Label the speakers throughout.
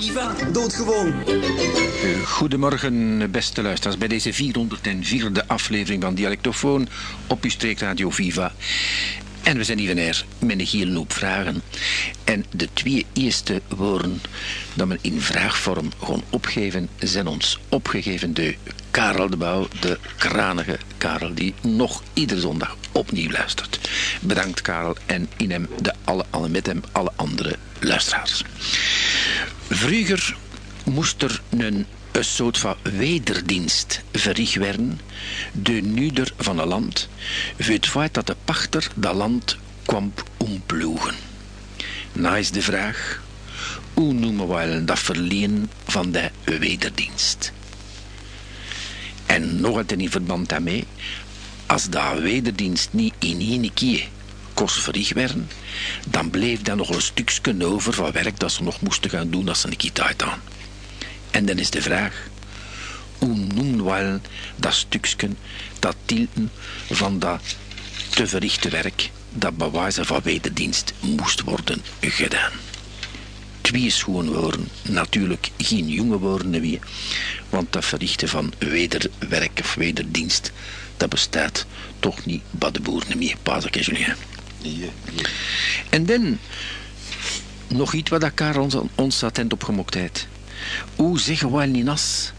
Speaker 1: Viva, doodgewoon.
Speaker 2: Goedemorgen, beste luisteraars, bij deze 404e aflevering van Dialectofoon op uw streekradio Viva. En we zijn hier met een hele hoop vragen. En de twee eerste woorden dat we in vraagvorm gewoon opgeven, zijn ons opgegeven door Karel de Bouw, de kranige Karel, die nog iedere zondag opnieuw luistert. Bedankt Karel en in hem de alle, alle met hem alle andere luisteraars. Vroeger moest er een, soort van wederdienst verricht werden, de nuder van een land, voor het feit dat de pachter dat land kwam omploegen. Nou is de vraag, hoe noemen we dat verleen van de wederdienst? En nog altijd in verband daarmee, als dat wederdienst niet in één keer kost verricht werden, dan bleef er nog een stukje over van werk dat ze nog moesten gaan doen als ze een keer uit aan. En dan is de vraag, hoe noemen we dat stukje, dat tilten van dat te verrichten werk, dat bij wijze van wederdienst moest worden gedaan. Twee schoonwoorden, natuurlijk geen jonge woorden meer, want dat verrichten van wederwerk of wederdienst, dat bestaat toch niet bij de boeren meer, pas ik Julien. En dan nog iets wat Karel ons, ons attent opgemokt heeft. Hoe zeggen we in as?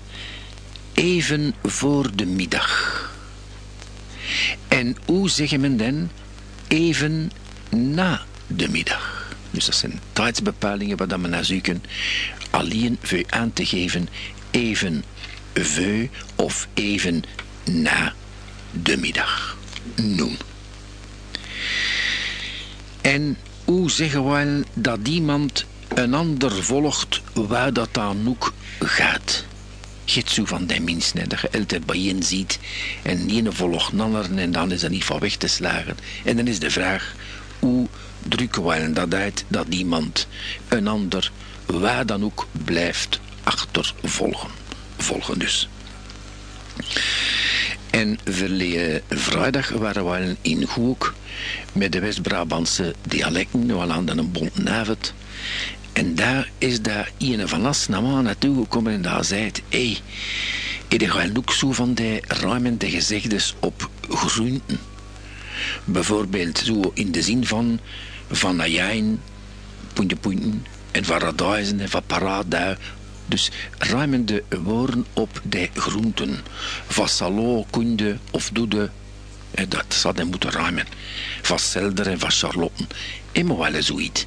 Speaker 2: Even voor de middag. En hoe zeggen men dan? Even na de middag. Dus dat zijn tijdsbepalingen waar we naar zoeken. Alleen voor aan te geven even voor of even na de middag. Noem. En hoe zeggen we dat iemand een ander volgt waar dat dan ook gaat? Giet zo van die mensen, dat je altijd bij je ziet en die ene volgt een ander en dan is dat niet van weg te slagen. En dan is de vraag, hoe drukken we dat uit dat iemand een ander waar dan ook blijft achtervolgen? Volgen dus. En verleden vrijdag waren we in Hoek met de West-Brabantse dialecten, we hadden een bontenavond. En daar is daar een van Las naar mij naartoe gekomen en daar zei het, hé, hey, je gaat ook zo van die ruimende gezegdes op groenten. Bijvoorbeeld zo in de zin van van ajijn, puntje punten, en van radijzen en van paradui, dus ruimende woorden op de groenten. Van salo, kunde of doede. Dat zou hij moeten ruimen. Van selder en van charlotten. En wel zoiets.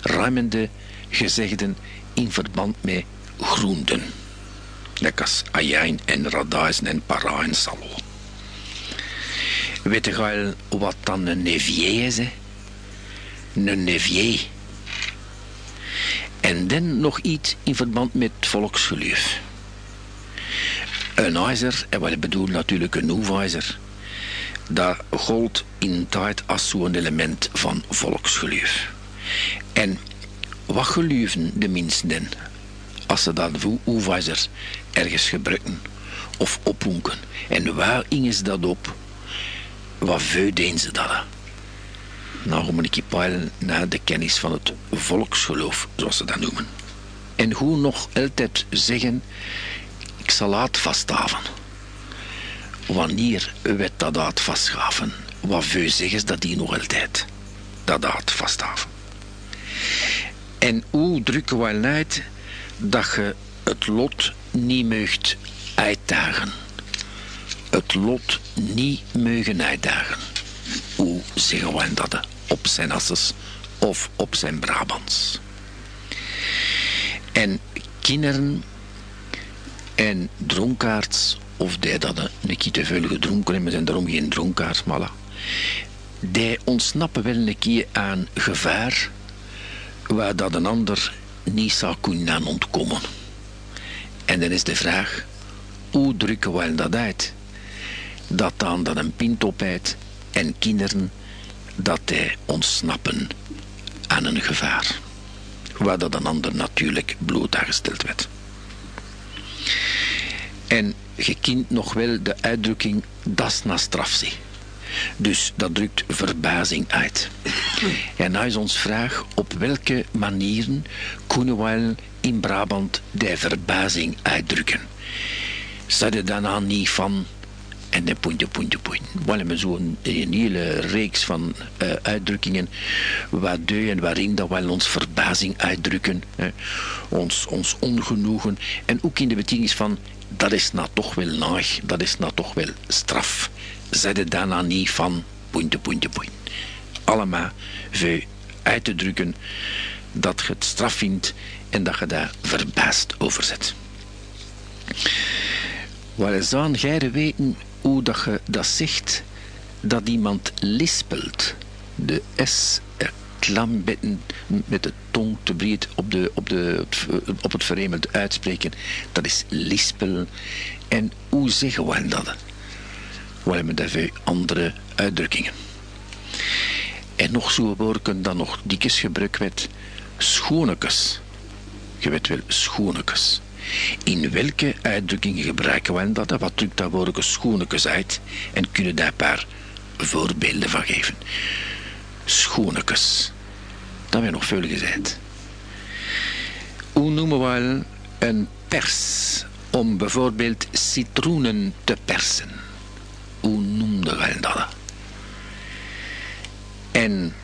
Speaker 2: Ruimende gezegden in verband met groenten. Lekker als ajijn en radijzen en para en salo. Weet je wat dan een nevier is? Hè? Een nevier en dan nog iets in verband met volksgeloof. Een ijzer, en wat bedoel natuurlijk een hoefijzer, dat gold in tijd als zo'n element van volksgeloof. En wat geloven de mensen dan als ze dat hoefijzer ergens gebruiken of ophoeken? En waar ingen ze dat op? Wat veel deden ze dat? Nou, om een peilen naar de kennis van het volksgeloof, zoals ze dat noemen. En hoe nog altijd zeggen, ik zal laat vasthaven. Wanneer werd dat uit vastgaven? Wat veel zeggen ze dat die nog altijd dat uit vasthaven. En hoe drukken wij uit dat je het lot niet meugt uitdagen? Het lot niet meugen uitdagen. Hoe zeggen wij dat? Op zijn asses of op zijn Brabants. En kinderen en dronkaards, of die dat een keer te veel gedronken hebben, zijn daarom geen dronkaards, die ontsnappen wel een keer aan gevaar waar dat een ander niet zou kunnen ontkomen. En dan is de vraag, hoe drukken wij dat uit? Dat dan dat een pint opeit en kinderen dat hij ontsnappen aan een gevaar, waar dat een ander natuurlijk bloed aangesteld werd. En je kent nog wel de uitdrukking das na strafzie. Dus dat drukt verbazing uit. En nou is ons vraag, op welke manieren kunnen we in Brabant de verbazing uitdrukken. Ze er dan aan niet van en de puntje, puntje, puntje. We hebben zo'n een hele reeks van uh, uitdrukkingen waardoor en waarin dat we ons verbazing uitdrukken, hè. Ons, ons ongenoegen en ook in de betekenis van dat is nou toch wel laag, dat is nou toch wel straf. Zet het daarna niet van puntje, puntje, puntje. Allemaal voor uit te drukken dat je het straf vindt en dat je daar verbaasd over zet. Waar is dan jij weten hoe dat je dat zegt dat iemand lispelt. De S klam met de tong te breed op, de, op, de, op het veremeld uitspreken. Dat is lispelen. En hoe zeggen we dat? We hebben daarvoor andere uitdrukkingen. En nog zo'n woorden dan nog dikjes gebruikt werd. Schoonekes. Je weet wel, schoonekes. In welke uitdrukkingen gebruiken we dat? Wat drukt dat woordje schoonekes uit? En kunnen daar een paar voorbeelden van geven. Schoonekes. Dat hebben we nog veel gezegd. Hoe noemen we een pers om bijvoorbeeld citroenen te persen? Hoe noemden we dat? En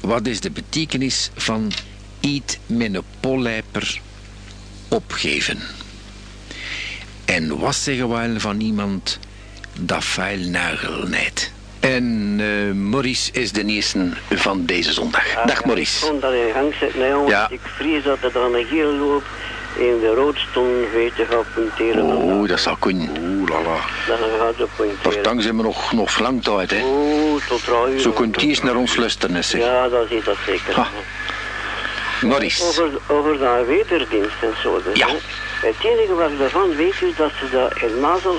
Speaker 2: wat is de betekenis van iets met een pollijper opgeven? En wat zeggen we van iemand dat vuil nagel nijdt? En uh, Maurice is de eerste van deze zondag.
Speaker 1: Ah,
Speaker 2: Dag Maurice.
Speaker 1: Ik dat in gang nee, jongens.
Speaker 2: Ja.
Speaker 1: Ik vrees dat het aan een geel loopt in de roodstone weten gaat punteren.
Speaker 2: Oeh, dat zou kunnen.
Speaker 3: Oeh, lala.
Speaker 1: Dan gaat punteren.
Speaker 2: Voortaan zijn we nog, nog lang tijd, hè.
Speaker 1: Oeh, tot uur.
Speaker 2: Zo kunt hij eens naar ons luisteren, zeg.
Speaker 1: Ja, dat is dat zeker.
Speaker 2: Ha. Maurice.
Speaker 1: Over, over de wederdienst en zo. Dus,
Speaker 2: Ja.
Speaker 1: hè. Het enige wat ik ervan weet is dat ze dat in Mazel,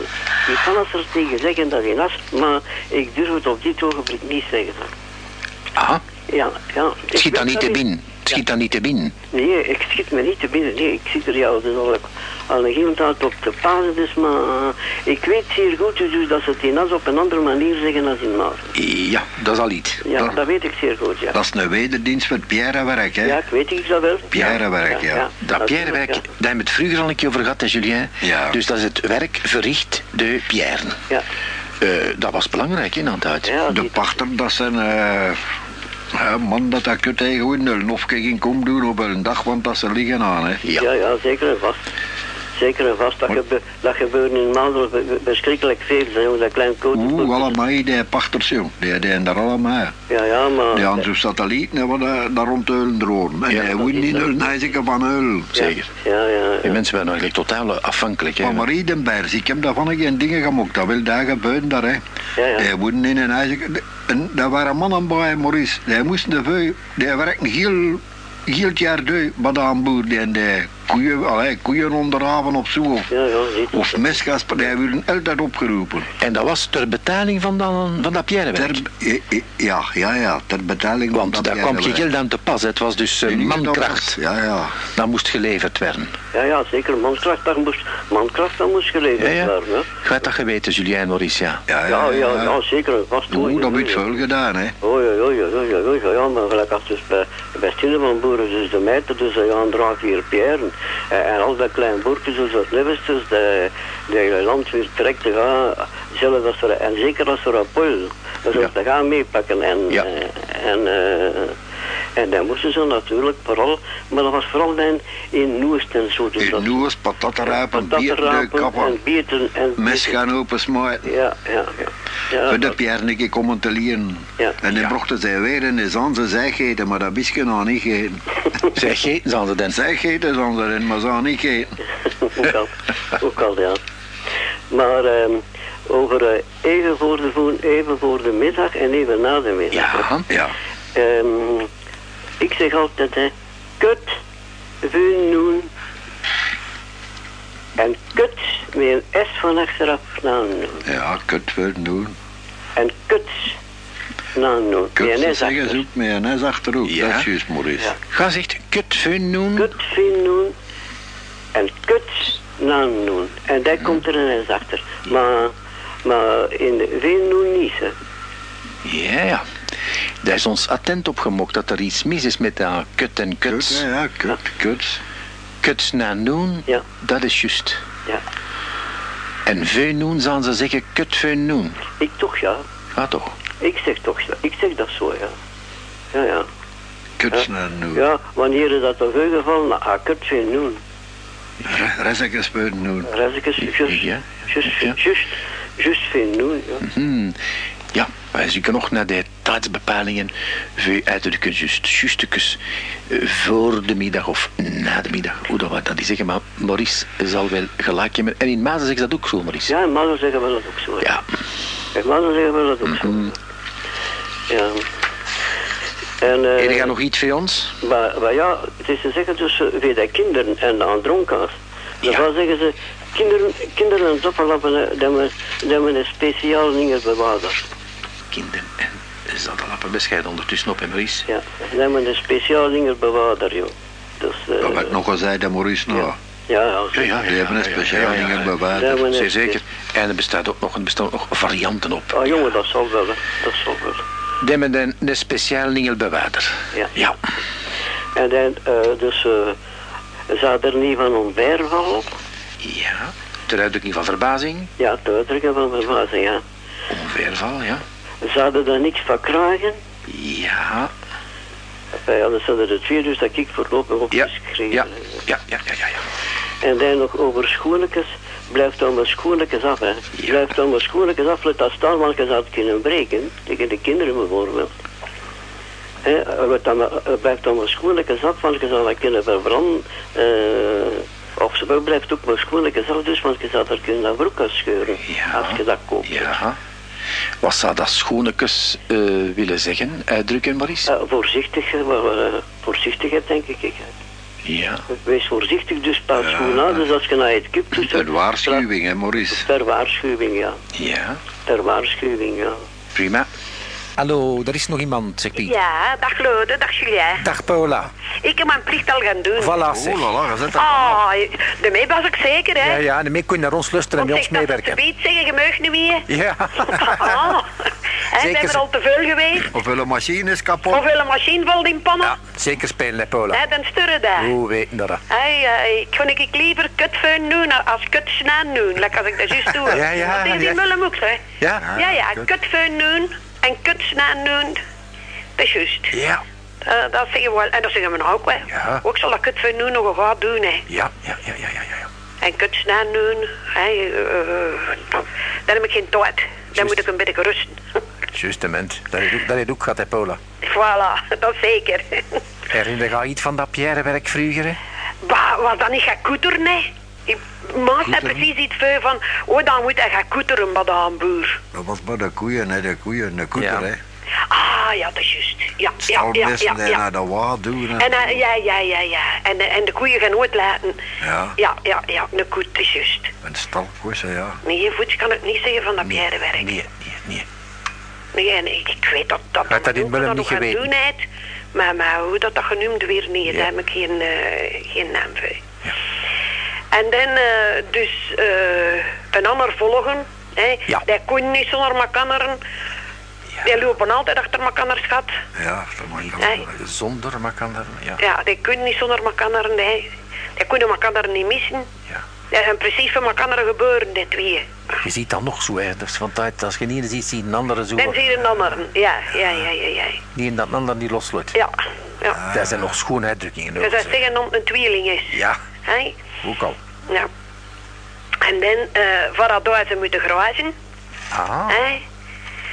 Speaker 1: die kan het er tegen zeggen dat hij nast, maar ik durf het op dit ogenblik niet zeggen.
Speaker 2: Aha.
Speaker 1: Ja, ja. Ik
Speaker 2: Schiet dan niet te binnen. Schiet dan niet te binnen.
Speaker 1: Nee, ik schiet me niet te binnen. Nee, ik zit er jou dus al, al een hele tijd op te pasen. Dus, maar eh, ik weet zeer goed dus, dat ze het in As op een andere manier zeggen dan in Maas.
Speaker 2: Ja, dat is al iets.
Speaker 1: Ja,
Speaker 3: Dat-
Speaker 1: dat weet ik zeer goed, ja.
Speaker 3: Dat is een wederdienst voor het pierrewerk, hè?
Speaker 1: Ja, ik weet ik dat wel.
Speaker 3: Pierrewerk, ja.
Speaker 2: Dat Pierrewerk, daar hebben we het vroeger al een keer over gehad, hè, Julien.
Speaker 3: Ja.
Speaker 2: Dus dat is het werk verricht de Pierre.
Speaker 1: Ja,
Speaker 2: Eh, dat was belangrijk in aan het uit.
Speaker 1: ja,
Speaker 3: De pachter, dat zijn... eh ja, man, dat dat kut tegen gewoon een lofke ging komen doen op een dag, want dat ze liggen aan, hè?
Speaker 2: Ja.
Speaker 1: ja, ja, zeker en vast. Zeker en vast. Dat, gebe dat gebeurt in be- verschrikkelijk veel. Zijn, jongen, dat klein kootje.
Speaker 3: Oeh, allemaal, die pachters, jong. Die hebben daar allemaal.
Speaker 1: Ja, ja, maar...
Speaker 3: Die aan zo'n satelliet, die worden daar rond de eulen droren. En
Speaker 2: Ja,
Speaker 3: hij woont
Speaker 1: is
Speaker 3: niet
Speaker 1: zo.
Speaker 3: een ijzer van eul.
Speaker 2: Zeker.
Speaker 1: Ja, ja, ja.
Speaker 2: Die mensen waren eigenlijk totaal afhankelijk. Hè.
Speaker 3: Maar Marie den Bers, ik heb daarvan geen dingen gemaakt. Dat wil daar gebeuren daar, hè.
Speaker 1: Ja, ja.
Speaker 3: Die woonden in een ijzer... En daar waren mannen bij, Maurice. Die moesten de veu... Die werkten heel... Heel het jaar door bij de aanboer. Die en de koeien, allee, koeien onderhaven of zo. Of,
Speaker 1: Ja, ja,
Speaker 3: of mesgasper. Die werden altijd opgeroepen.
Speaker 2: En dat was ter betaling van, dan, van dat Pierrewerk.
Speaker 3: Ter, ja, ja, ja, ter betaling van
Speaker 2: Want
Speaker 3: dat
Speaker 2: daar kwam geen
Speaker 3: pierrewerk.
Speaker 2: geld aan te pas. Het was dus eh,
Speaker 3: dat
Speaker 2: mankracht.
Speaker 3: was- Ja, ja.
Speaker 2: Dat moest geleverd werden.
Speaker 1: Ja, ja, zeker. Mankracht, dat moest, mankracht, dat moest geleverd
Speaker 2: Ja, ja.
Speaker 1: worden. hè.
Speaker 2: Je hebt dat geweten, Julien Maurice, ja.
Speaker 3: Ja,
Speaker 1: Ja, ja, ja, zeker vast.
Speaker 3: Oeh, dat
Speaker 1: oei,
Speaker 3: veel gedaan, hè.
Speaker 1: Oei, oei, oei, oei, oei, oei, ja, maar gelijk als dus bij, bij Stille van Boeren, dus de meter, dus ja, een draag vier pieren. En, en al dat klein boertjes, dus dat Levesters, de, de land weer trekt te gaan, zelfs als er, en zeker als er een pol, dus
Speaker 2: Ja.
Speaker 1: te gaan meepakken. En,
Speaker 2: Ja.
Speaker 1: eh, en, eh, en dan moesten ze natuurlijk vooral, maar dat was vooral dan in Noest en zo. Dus
Speaker 3: In
Speaker 1: dat-
Speaker 3: Noes, patattenruipen, bier, de
Speaker 1: patattenrapen
Speaker 3: kappen,
Speaker 1: en bieten en
Speaker 3: mes gaan opensmijten.
Speaker 1: Ja, ja, ja. ja
Speaker 3: Voor de
Speaker 1: dat-
Speaker 3: Pierneke komen te leren.
Speaker 1: Ja.
Speaker 3: En dan
Speaker 2: Ja.
Speaker 3: brachten zij weer in de zand ze zij gegeten, maar dat wist je nog niet gegeten.
Speaker 2: Zeg, gegeten ze ze dan.
Speaker 3: Zij gegeten zand erin, maar ze hadden niet gegeten.
Speaker 1: ook al, ook al, ja. Maar ehm, over eh, even voor de voen, even voor de middag en even na de middag.
Speaker 2: Ja.
Speaker 3: Ja.
Speaker 1: Ehm, ik zeg altijd, hè, kut, vunoen. En kut met een S van achteraf na noen.
Speaker 3: Ja, kut wil doen.
Speaker 1: En kut na noen.
Speaker 3: Kut ze
Speaker 1: een S
Speaker 3: zeggen ze ook met een S achterhoek.
Speaker 2: Ja.
Speaker 3: Dat is juist, Maurice.
Speaker 1: Ja.
Speaker 2: Ga zegt kut fun doen.
Speaker 1: Kut, vinoen en kut na noen. En daar komt er een S achter. Maar, maar in de vinoen niet, hè.
Speaker 2: Ja, ja. Daar is ons attent op gemokt dat er iets mis is met dat kut en
Speaker 3: Kut,
Speaker 2: kut.
Speaker 3: ja, ja, kut, kut.
Speaker 2: Kuts na noen,
Speaker 1: Ja.
Speaker 2: dat is juist.
Speaker 1: Ja.
Speaker 2: En veu noen zal ze zeggen kut veu noen.
Speaker 1: Ik toch, ja.
Speaker 2: Ja toch?
Speaker 1: Ik zeg toch, ik zeg dat zo, ja. Ja, ja.
Speaker 3: Kutsnen nu.
Speaker 1: Ja, wanneer is dat te veel gevallen? Nou, ah, kut veel.
Speaker 3: Rezzekes nu.
Speaker 1: Reizekes, juist,
Speaker 2: Ja.
Speaker 1: juist,
Speaker 2: Ja.
Speaker 1: juist, juist veel doen, ja.
Speaker 2: Hmm. Ja, wij zoeken nog naar de tijdsbepalingen. Veu uitdrukken juist, eh, voor de middag of na de middag. Hoe dat we dat die zeggen, maar Maurice zal wel gelijk hebben. En in Mazen zegt dat ook zo, Maurice.
Speaker 1: Ja, in mannen zeggen we dat ook zo.
Speaker 2: Ja.
Speaker 1: In mannen zeggen we dat ook zo. Ja. En, eh,
Speaker 2: En je gaat nog iets voor ons?
Speaker 1: maar, maar ja, het is te zeggen tussen de kinderen en aan dronkaars.
Speaker 2: Ja.
Speaker 1: Dan zeggen ze, kinderen, kinderen en doppelappen, dat we, dat we een speciaal ding bewaren.
Speaker 2: Kinderen en zaddelappen bescheiden ondertussen op, hè, Maurice?
Speaker 1: Ja, dat we een speciaal joh. Dus, eh,
Speaker 3: Dat werd nog eens zei de Maurice nou.
Speaker 1: ja, ja,
Speaker 2: Ja, ja,
Speaker 3: Die hebben een speciaal ding
Speaker 1: Ja,
Speaker 3: bewaard.
Speaker 2: Zeer zeker. En er bestaat ook nog, er bestaan ook nog varianten op.
Speaker 1: Oh jongen, dat zal wel, hè. dat zal wel.
Speaker 2: Die hebben een, een speciaal ningelbewaarder.
Speaker 1: Ja.
Speaker 2: Ja.
Speaker 1: En dan, eh, dus, eh zou er niet van op?
Speaker 2: Ja. Ter uitdrukking van verbazing.
Speaker 1: Ja, te uitdrukken van verbazing, ja.
Speaker 2: Onweerval, ja.
Speaker 1: Zouden er niks van krijgen?
Speaker 2: Ja.
Speaker 1: Enfin, ja, dat zijn er twee, dus dat ik voorlopig opgeschreven.
Speaker 2: Ja.
Speaker 1: heb.
Speaker 2: Ja, ja, ja, ja. ja.
Speaker 1: En dan nog over schoenlijkes. Blijf dan maar schoenlijkes af, hè. Blijf dan maar schoenlijkes af, laat dat staan, want je zou het kunnen breken. Tegen de kinderen bijvoorbeeld. Hè, laat dan maar- eh, blijf dan maar schoenlijkes af, want je zou dat kunnen verbranden. eh, of ze blijft ook maar schoenlijkes af, dus, want je zou er kunnen naar broek scheuren.
Speaker 2: Ja.
Speaker 1: Als je dat koopt.
Speaker 2: Ja. Wat zou dat schoenekes eh, willen zeggen? Uitdrukken, Maurice?
Speaker 1: Eh, voorzichtig, eh, eh, voorzichtigheid denk ik.
Speaker 2: Ja.
Speaker 1: Wees voorzichtig, dus pas schoen aan. Dus als je naar het kip doet...
Speaker 3: Een waarschuwing, hè Maurice.
Speaker 1: Ter waarschuwing, ja.
Speaker 2: Ja.
Speaker 1: Ter waarschuwing, ja.
Speaker 2: Prima. Hallo, er is nog iemand, zegt Piet.
Speaker 4: Ja, dag Lode, dag Julien.
Speaker 2: Dag Paula.
Speaker 4: Ik heb mijn plicht al gaan doen.
Speaker 2: Voilà, zeg.
Speaker 3: Oh la la, je zet dat
Speaker 4: Ah, daarmee was ik zeker, hè?
Speaker 2: Ja, ja, en daarmee kun je naar ons luisteren en bij ons
Speaker 4: zeg
Speaker 2: meewerken.
Speaker 4: te zeggen, je mag niet meer.
Speaker 2: Ja.
Speaker 4: Ah, hè,
Speaker 2: Zeker
Speaker 4: zijn er
Speaker 2: ze-
Speaker 4: al te veel geweest?
Speaker 3: Of een machine is kapot.
Speaker 4: Of een machine valt in pannen?
Speaker 2: ja, zeker spelen, hè, Paula.
Speaker 4: Dan sturen daar.
Speaker 2: Hoe weten dat?
Speaker 4: Hey, eh, ik kon ik liever kutfeun doen als kutsnaan doen. Lekker als ik dat juist doe.
Speaker 2: Ja, ja,
Speaker 4: Dat is die
Speaker 2: ja.
Speaker 4: mullenmoeks, hè?
Speaker 2: Ja?
Speaker 4: Ja, ja,
Speaker 3: kut.
Speaker 4: kutfeun doen en kutsnaan doen. Dat is juist.
Speaker 2: Ja.
Speaker 4: Eh, dat zeggen we wel. En dat zeggen we nou ook wel.
Speaker 2: Ja.
Speaker 4: Ook zal dat kutfeun doen nog een gaat doen, hè.
Speaker 2: Ja, ja, ja, ja, ja, ja.
Speaker 4: En kutsnaan doen. Hè, eh, dan heb ik geen tijd. Dan moet ik een beetje rusten.
Speaker 2: Justement. Dat ook, dat ook gehad, hè, Paula.
Speaker 4: voilà, dat zeker.
Speaker 2: Herinner je iets van dat Pierre-werk vroeger, hè?
Speaker 4: Bah, was dat niet gaan koeteren, nee? Maak net precies iets veel van, oh, dan moet hij gaan koeteren bij de aanboer.
Speaker 3: Dat was bij de koeien, hè, de koeien, de koeter,
Speaker 2: Ja.
Speaker 3: hè.
Speaker 4: Ah, ja, dat is juist. Ja, ja, ja, ja, ja.
Speaker 3: naar de waard doen.
Speaker 4: En eh, ja, ja, ja, ja. En, eh, en de koeien gaan nooit laten.
Speaker 3: Ja.
Speaker 4: Ja, ja, ja, de koet is juist.
Speaker 3: En stalkoessen, ja.
Speaker 4: Nee, voets kan ik niet zeggen van dat pierenwerk.
Speaker 2: Nee, nee, nee.
Speaker 4: Nee, nee, ik weet dat dat,
Speaker 2: Had dat in Willem
Speaker 4: dat
Speaker 2: niet
Speaker 4: nog aan
Speaker 2: geweten?
Speaker 4: doen. Maar, maar hoe dat, dat genoemd weer niet,
Speaker 2: Ja.
Speaker 4: daar heb ik geen, eh, geen naam voor. En dan eh, dus eh, een ander volgen. Hè.
Speaker 2: Ja.
Speaker 4: Die kon niet zonder makanneren. Die lopen altijd achter makanners schat.
Speaker 3: Ja, dat wel.
Speaker 2: Zonder makander, ja.
Speaker 4: Ja, die kunnen niet zonder makanneren. Nee. Die kunnen makanneren niet missen.
Speaker 2: ja.
Speaker 4: Dat zijn precies van makanneren gebeuren, die twee.
Speaker 2: Je ziet dat nog zo ergens, want als je niet ziet, zie je een andere zo.
Speaker 4: Dan zie je een anderen. Ja, ja, ja, ja, ja.
Speaker 2: Die en dat ander die loslaat.
Speaker 4: Ja, ja.
Speaker 2: Daar zijn nog schoon uitdrukkingen
Speaker 4: Dus dat
Speaker 2: zeg.
Speaker 4: zeggen dat het een tweeling is.
Speaker 2: Ja,
Speaker 4: Hè?
Speaker 2: ook al.
Speaker 4: Ja. En dan, eh voor ze moeten grazen.
Speaker 2: Ah,
Speaker 4: Hè?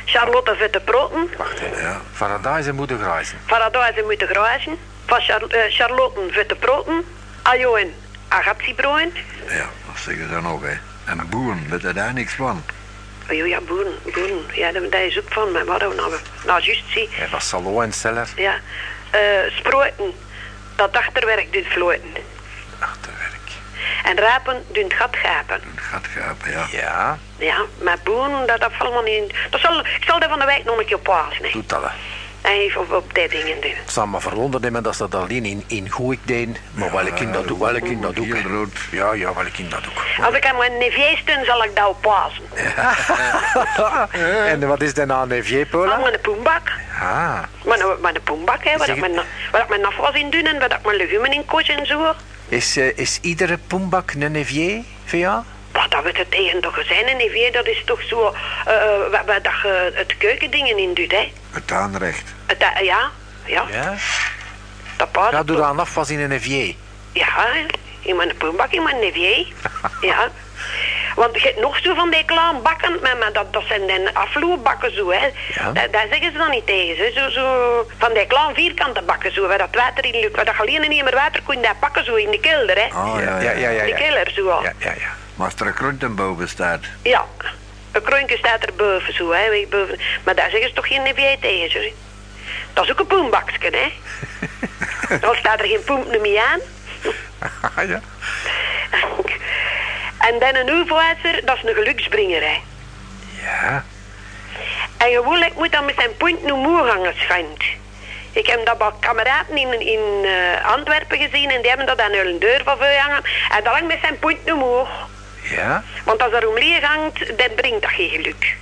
Speaker 4: Charlotte vette proten.
Speaker 2: wacht even.
Speaker 3: Ja.
Speaker 2: Paradijs moeten grijzen.
Speaker 4: Voor ze moeten grazen. Van Char eh, Charlotte vette proten. Ajoen agatsiebroen.
Speaker 3: Ja, dat zeggen ze nog, hè. En boeren, weet je daar niks van.
Speaker 4: Oh ja, boeren, boeren. Ja, dat dat is ook van. Maar wat we nou, nou juist zie.
Speaker 2: Ja, dat salon en.
Speaker 4: Ja. Eh sproeten. Dat achterwerk doet vloeien. En rapen doet gat gapen.
Speaker 3: Een gat gapen, ja.
Speaker 2: Ja,
Speaker 4: Ja, maar boeren, dat, dat valt me niet in. Dat zal, ik zal dat van de wijk nog een keer passen. hè.
Speaker 2: doet dat. hè.
Speaker 4: Even op, op die dingen doen.
Speaker 2: Het zal me verwonderd hebben dat ze dat alleen in, in Goeik deden. Maar welk kind dat doet, welk kind dat
Speaker 3: rood.
Speaker 2: Ja, ja, welk kind dat ook.
Speaker 4: Als ik aan mijn neefje steun, zal ik dat op passen.
Speaker 2: En wat is dan aan neefje,
Speaker 4: Aan
Speaker 2: Paula?
Speaker 4: mijn poembak.
Speaker 2: Ah,
Speaker 4: Mijn, mijn poembak, hè, waar ik mijn, waar ik mijn afwas in doe en waar ik mijn legumen in koos en zo.
Speaker 2: Is, eh, is iedere poembak een nevier voor jou?
Speaker 4: Wat dat we het tegen toch zijn, en EV, dat is toch zo, eh eh, waar, waar dat je het keukendingen in doet, hè.
Speaker 3: Het aanrecht.
Speaker 4: Het, eh, ja, ja,
Speaker 2: Ja.
Speaker 4: dat paard.
Speaker 2: Ja, doe dan afwas in een nevier.
Speaker 4: Ja, in mijn poembak, in mijn nevier. ja. Want je hebt nog zo van die kleine bakken, maar, maar dat, dat zijn dan afloopbakken zo, hè.
Speaker 2: Ja.
Speaker 4: Daar, daar zeggen ze dan niet tegen, hè. Zo, zo, van die kleine vierkante bakken zo, waar dat water in lukt, waar dat alleen niet meer water kon daar pakken zo in de kelder, hè.
Speaker 3: Ah, ja,
Speaker 2: ja, ja. ja,
Speaker 4: In de kelder zo.
Speaker 2: Ja, ja, ja.
Speaker 3: Maar als er een groenten boven staat.
Speaker 4: Ja, een kroonje staat er boven zo, hè, boven. Maar daar zeggen ze toch geen nevier tegen, sorry. Dat is ook een poembakje, hè. Dan staat er geen poemp meer aan.
Speaker 2: ja.
Speaker 4: en dan een uvoizer, dat is een geluksbringer, hè.
Speaker 2: Ja.
Speaker 4: En gewoonlijk moet dat met zijn punt nu moe hangen schijnt. Ik heb dat bij kameraden in, in eh, Antwerpen gezien en die hebben dat aan hun deur van hangen. En dat hangt met zijn punt nu moe.
Speaker 2: Ja.
Speaker 4: Want als er om leeg hangt, dan brengt dat geen geluk.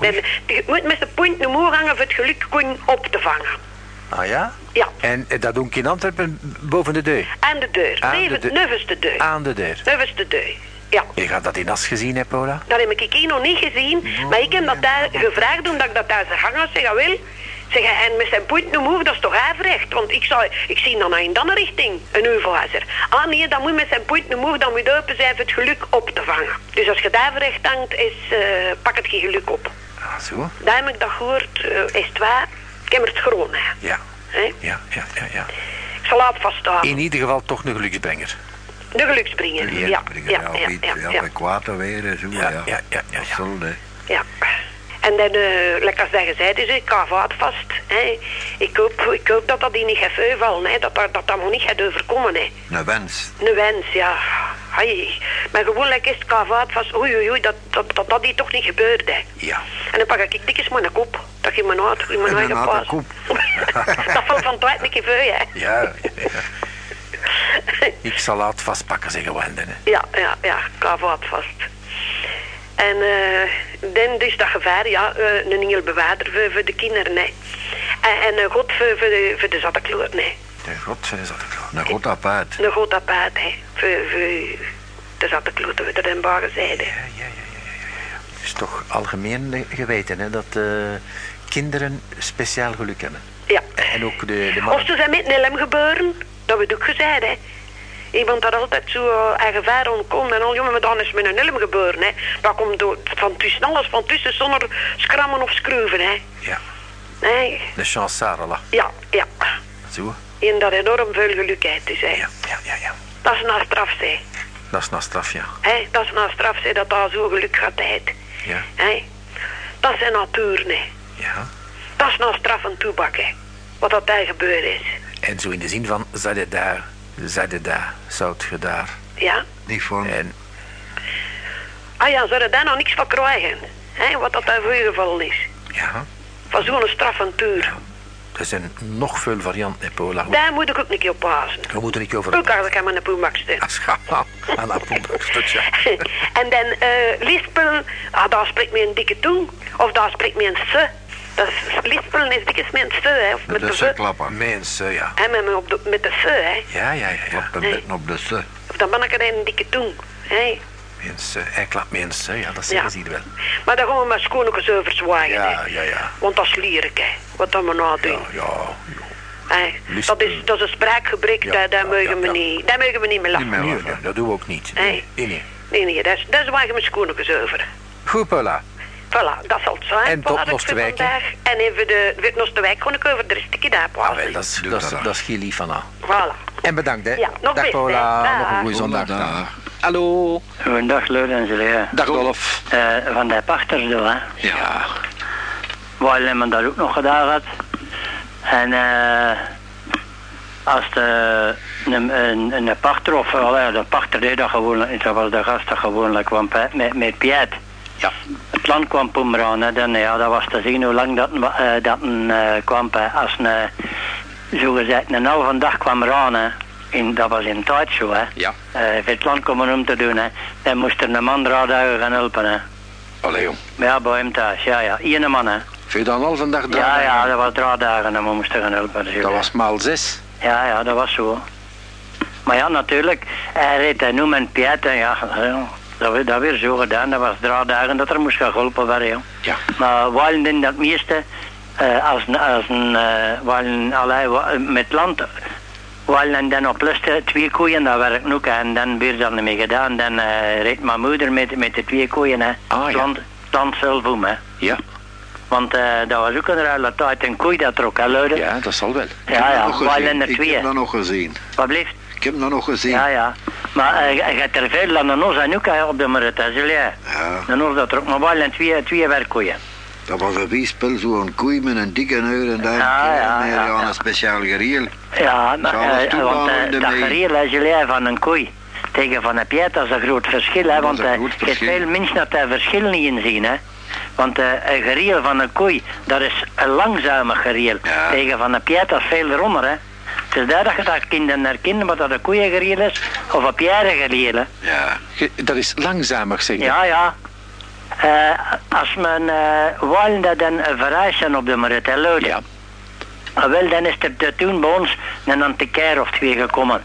Speaker 4: Dan, je moet met zijn punt nu moe hangen voor het geluk op te vangen.
Speaker 2: Ah ja?
Speaker 4: Ja,
Speaker 2: En eh, dat doen ik in Antwerpen boven de deur.
Speaker 4: aan de deur.
Speaker 2: Aan de deur.
Speaker 4: nevens de deur.
Speaker 2: Aan de deur.
Speaker 4: Nevens de deur. Ja.
Speaker 2: Je gaat dat in As gezien, hè, Paula?
Speaker 4: Dat heb ik hier nog niet gezien, maar ik heb dat daar gevraagd omdat ik dat daar zag hangen. Zeg, wel. Zeg, en met zijn punt moe, dat is toch averecht? Want ik, zou, ik zie dan in dan richting, een uvelhazer. Ah nee, dan moet met zijn punt moe, dan moet je open zijn voor het geluk op te vangen. Dus als je daar averecht hangt, is, eh, pak het geen geluk op.
Speaker 2: Ah, zo.
Speaker 4: Daar heb ik dat gehoord, eh, is het waar? Ik heb het gewoon, hè.
Speaker 2: Ja. Ja, ja, ja, ja.
Speaker 4: Ik zal laat vasthouden.
Speaker 2: In ieder geval toch een geluksbrenger.
Speaker 4: De geluksbringer, ja. Ja,
Speaker 3: ja,
Speaker 4: ja, ja,
Speaker 3: ja,
Speaker 4: ja,
Speaker 3: ja, bij kwaad weer en zo.
Speaker 2: Ja,
Speaker 3: Ja,
Speaker 2: ja, ja, ja, ja.
Speaker 4: Ja. En dan, eh lekker als dat gezegd is, ik ga vast. Hè. Ik, hoop, ik hoop dat dat die niet gaat vallen, hè. Dat, dat dat dat nog niet gaat overkomen. Hè.
Speaker 3: Een wens.
Speaker 4: Een wens, ja. Ai. Maar gewoon lekker is het vaart vast. Oei, oei, oei, dat dat, dat, dat die toch niet gebeurt, hè.
Speaker 2: Ja.
Speaker 4: En dan pak ik dikjes mijn kop. Dat je mijn uit, in mijn
Speaker 3: En
Speaker 4: eigen
Speaker 3: kop.
Speaker 4: dat valt van uit een keer veel, hè.
Speaker 2: Ja, ja. Ik zal laat vastpakken, zeggen Wenden.
Speaker 4: Ja, ja, ja, kavaat vast. En eh dan dus dat gevaar, ja, eh, een engel bewaarder voor, voor de kinderen, nee. En, en een god voor, voor de, voor de nee.
Speaker 2: De god, zei zat ik al.
Speaker 3: Een goed apart.
Speaker 4: Een god apart, hè. Voor, voor de zattenkloot, we er in Bagen zeiden.
Speaker 2: Ja, ja, ja, ja. Het is toch algemeen le- geweten, hè, dat eh, kinderen speciaal geluk hebben.
Speaker 4: Ja.
Speaker 2: En ook de, de
Speaker 4: Of ze zijn met een lem gebeuren, dat wordt ook gezegd, hè. Iemand dat altijd zo uh, gevaar ontkomt en al jongen, maar dan is met een helm gebeuren, hè. Dat komt door, van tussen alles, van tussen, zonder skrammen of schroeven, hè.
Speaker 2: Ja,
Speaker 4: Nee,
Speaker 2: de chance Sarala.
Speaker 4: ja, ja.
Speaker 2: Zo.
Speaker 4: En dat enorm veel geluk heeft, dus, hè.
Speaker 2: Ja, ja, ja, ja.
Speaker 4: Dat is een straf, hè.
Speaker 2: Dat is na straf, ja.
Speaker 4: hè. Dat is een straf, hè, dat daar zo geluk gaat uit.
Speaker 2: Ja,
Speaker 4: hè. Dat is een natuur, hè.
Speaker 2: ja.
Speaker 4: Dat is een straf en toebak, hè. Wat dat daar gebeurd is.
Speaker 2: En zo in de zin van, zij je daar, je daar, zou je daar.
Speaker 4: Ja.
Speaker 3: Niet van.
Speaker 2: En
Speaker 4: Ah ja, zou er daar nog niks van krijgen. hè, wat dat daar voor je geval is.
Speaker 2: ja,
Speaker 4: Van zo'n straf en tuur.
Speaker 2: er zijn nog veel varianten, Paula.
Speaker 4: Daar moet ik ook een keer op passen.
Speaker 2: We moeten niet over...
Speaker 4: Ook als ik aan mijn poemak stel.
Speaker 2: Als gaan aan dat poelbakstukje.
Speaker 4: en dan eh lispelen, ah, daar spreekt me een dikke tong. Of daar spreekt me een se. Dat is, lispelen is dikjes met een se, hè. Of met
Speaker 3: De se. klappen.
Speaker 2: Mensen, ja.
Speaker 4: En met, me op de, met de se, hè.
Speaker 2: Ja, ja, ja, ja.
Speaker 3: Klappen met op de se.
Speaker 4: Of dan ben ik er een dikke tong. Hè.
Speaker 2: Mensen, hij klapt mensen, ja, dat zeggen
Speaker 4: Ja.
Speaker 2: ze hier wel.
Speaker 4: Maar dan gaan we maar schoonlijkers over zwaaien,
Speaker 2: Ja,
Speaker 4: hè.
Speaker 2: ja, ja.
Speaker 4: Want dat is lierik, hè. Wat dat we nou doen.
Speaker 2: Ja, ja.
Speaker 4: Hè. Dat, is, dat is een spraakgebrek,
Speaker 2: Ja,
Speaker 4: daar, mogen we
Speaker 2: ja, ja.
Speaker 4: niet, daar mogen we niet mee lachen.
Speaker 3: Niet meer.
Speaker 2: Nee, nee, dat doen we ook niet.
Speaker 4: Nee.
Speaker 2: Nee, nee.
Speaker 4: Nee, nee, daar, daar zwagen we schoonlijkers over.
Speaker 2: Goed, Paula.
Speaker 4: Voilà, dat zal het zijn.
Speaker 2: En tot Nosterwijk.
Speaker 4: En even de Wit Nosterwijk gewoon ik over de stukje daar
Speaker 2: Ah,
Speaker 4: plaatsen.
Speaker 2: wel, dat is, dat is,
Speaker 3: dat.
Speaker 2: dat is heel lief van haar.
Speaker 4: Voilà.
Speaker 2: En bedankt, hè.
Speaker 4: Ja, nog
Speaker 2: Dag,
Speaker 4: best,
Speaker 2: Paula. Nog een
Speaker 4: Dag.
Speaker 2: goede zondag.
Speaker 3: Zondag.
Speaker 5: Hallo.
Speaker 6: Goedendag, Laurens. Ja.
Speaker 5: Dag Dolf.
Speaker 6: Eh, van de pachters, doen, hè.
Speaker 5: Ja.
Speaker 6: Waar hebben dat ook nog gedaan had. En eh als de, een, een, een pachter of de pachter deed dat gewoon, dat was de gast dat gewoonlijk kwam pe- met, met Piet.
Speaker 5: Ja.
Speaker 6: Het land kwam poemraan, hè, dan, ja, dat was te zien hoe lang dat, eh, dat eh, kwam. Als een, eh, zogezegd een halve dag kwam eraan, hè. In, dat was in tijd zo, hè.
Speaker 5: Ja.
Speaker 6: Voor het land komen om te doen, hè. Dan moest er een man dagen gaan helpen, hè.
Speaker 5: Allee jong.
Speaker 6: Ja, bij hem thuis, ja, ja. Eén man, hè.
Speaker 5: Vind je dan al vandaag
Speaker 6: Ja,
Speaker 5: draaien?
Speaker 6: ja, dat was drie dagen en we moesten gaan helpen. dus
Speaker 5: Dat
Speaker 6: ja.
Speaker 5: was maal zes.
Speaker 6: Ja, ja, dat was zo. Maar ja, natuurlijk, hij reed hij nu met Piet en ja, ja, dat dat weer zo gedaan. Dat was drie dagen dat er moest gaan geholpen worden, joh.
Speaker 2: Ja.
Speaker 6: Maar waren in dat meeste, eh, als, als een, eh waren allerlei, wa- met land, en dan op lust twee koeien, dat werkt ook. En dan weer dat niet meer gedaan. Dan eh, reed mijn moeder met, met de twee koeien, hè.
Speaker 2: Ah, ja.
Speaker 6: land zelf om, hè.
Speaker 2: Ja,
Speaker 6: Want eh, dat was ook een ruile tijd, een koei dat trok, hè, luiden.
Speaker 2: ja, dat zal wel.
Speaker 6: Ja, ja, er
Speaker 3: Ik
Speaker 6: twee.
Speaker 3: heb dat nog gezien.
Speaker 6: Wat blijft?
Speaker 3: Ik heb dat nog gezien.
Speaker 6: Ja, ja. Maar eh, je hebt er veel aan de en ook hè, op de markt, hè, zul je?
Speaker 3: Ja,
Speaker 6: De ons dat er ook maar waren twee, twee werkkoeien.
Speaker 3: dat was een wiespel, zo'n koei met een dikke uur en daar
Speaker 6: Ja, ja,
Speaker 3: en, eh,
Speaker 6: ja,
Speaker 3: aan een speciaal geriel.
Speaker 6: Ja, maar, eh, want eh, dat geriel Julien, van een koei tegen van een piet, dat is een groot verschil. Hè,
Speaker 3: is
Speaker 6: want eh, je
Speaker 3: verschil.
Speaker 6: veel mensen dat daar verschil niet in zien. Hè. Want eh, een geriel van een koei, dat is een langzame geriel. Tegen van een piet, dat is veel eronder. Hè. Het is daar dat je dat kinderen herkennen, wat dat een koeiengeriel is of een pierengeriel.
Speaker 3: Ja,
Speaker 2: Dat is langzamer, zeg je.
Speaker 6: Ja, ja. Eh, als men uh, wilde dat dan verhuizen op de markt, hè, Lode.
Speaker 2: Ja.
Speaker 6: Ah, wel, dan is er toen bij ons een antiquair of twee gekomen.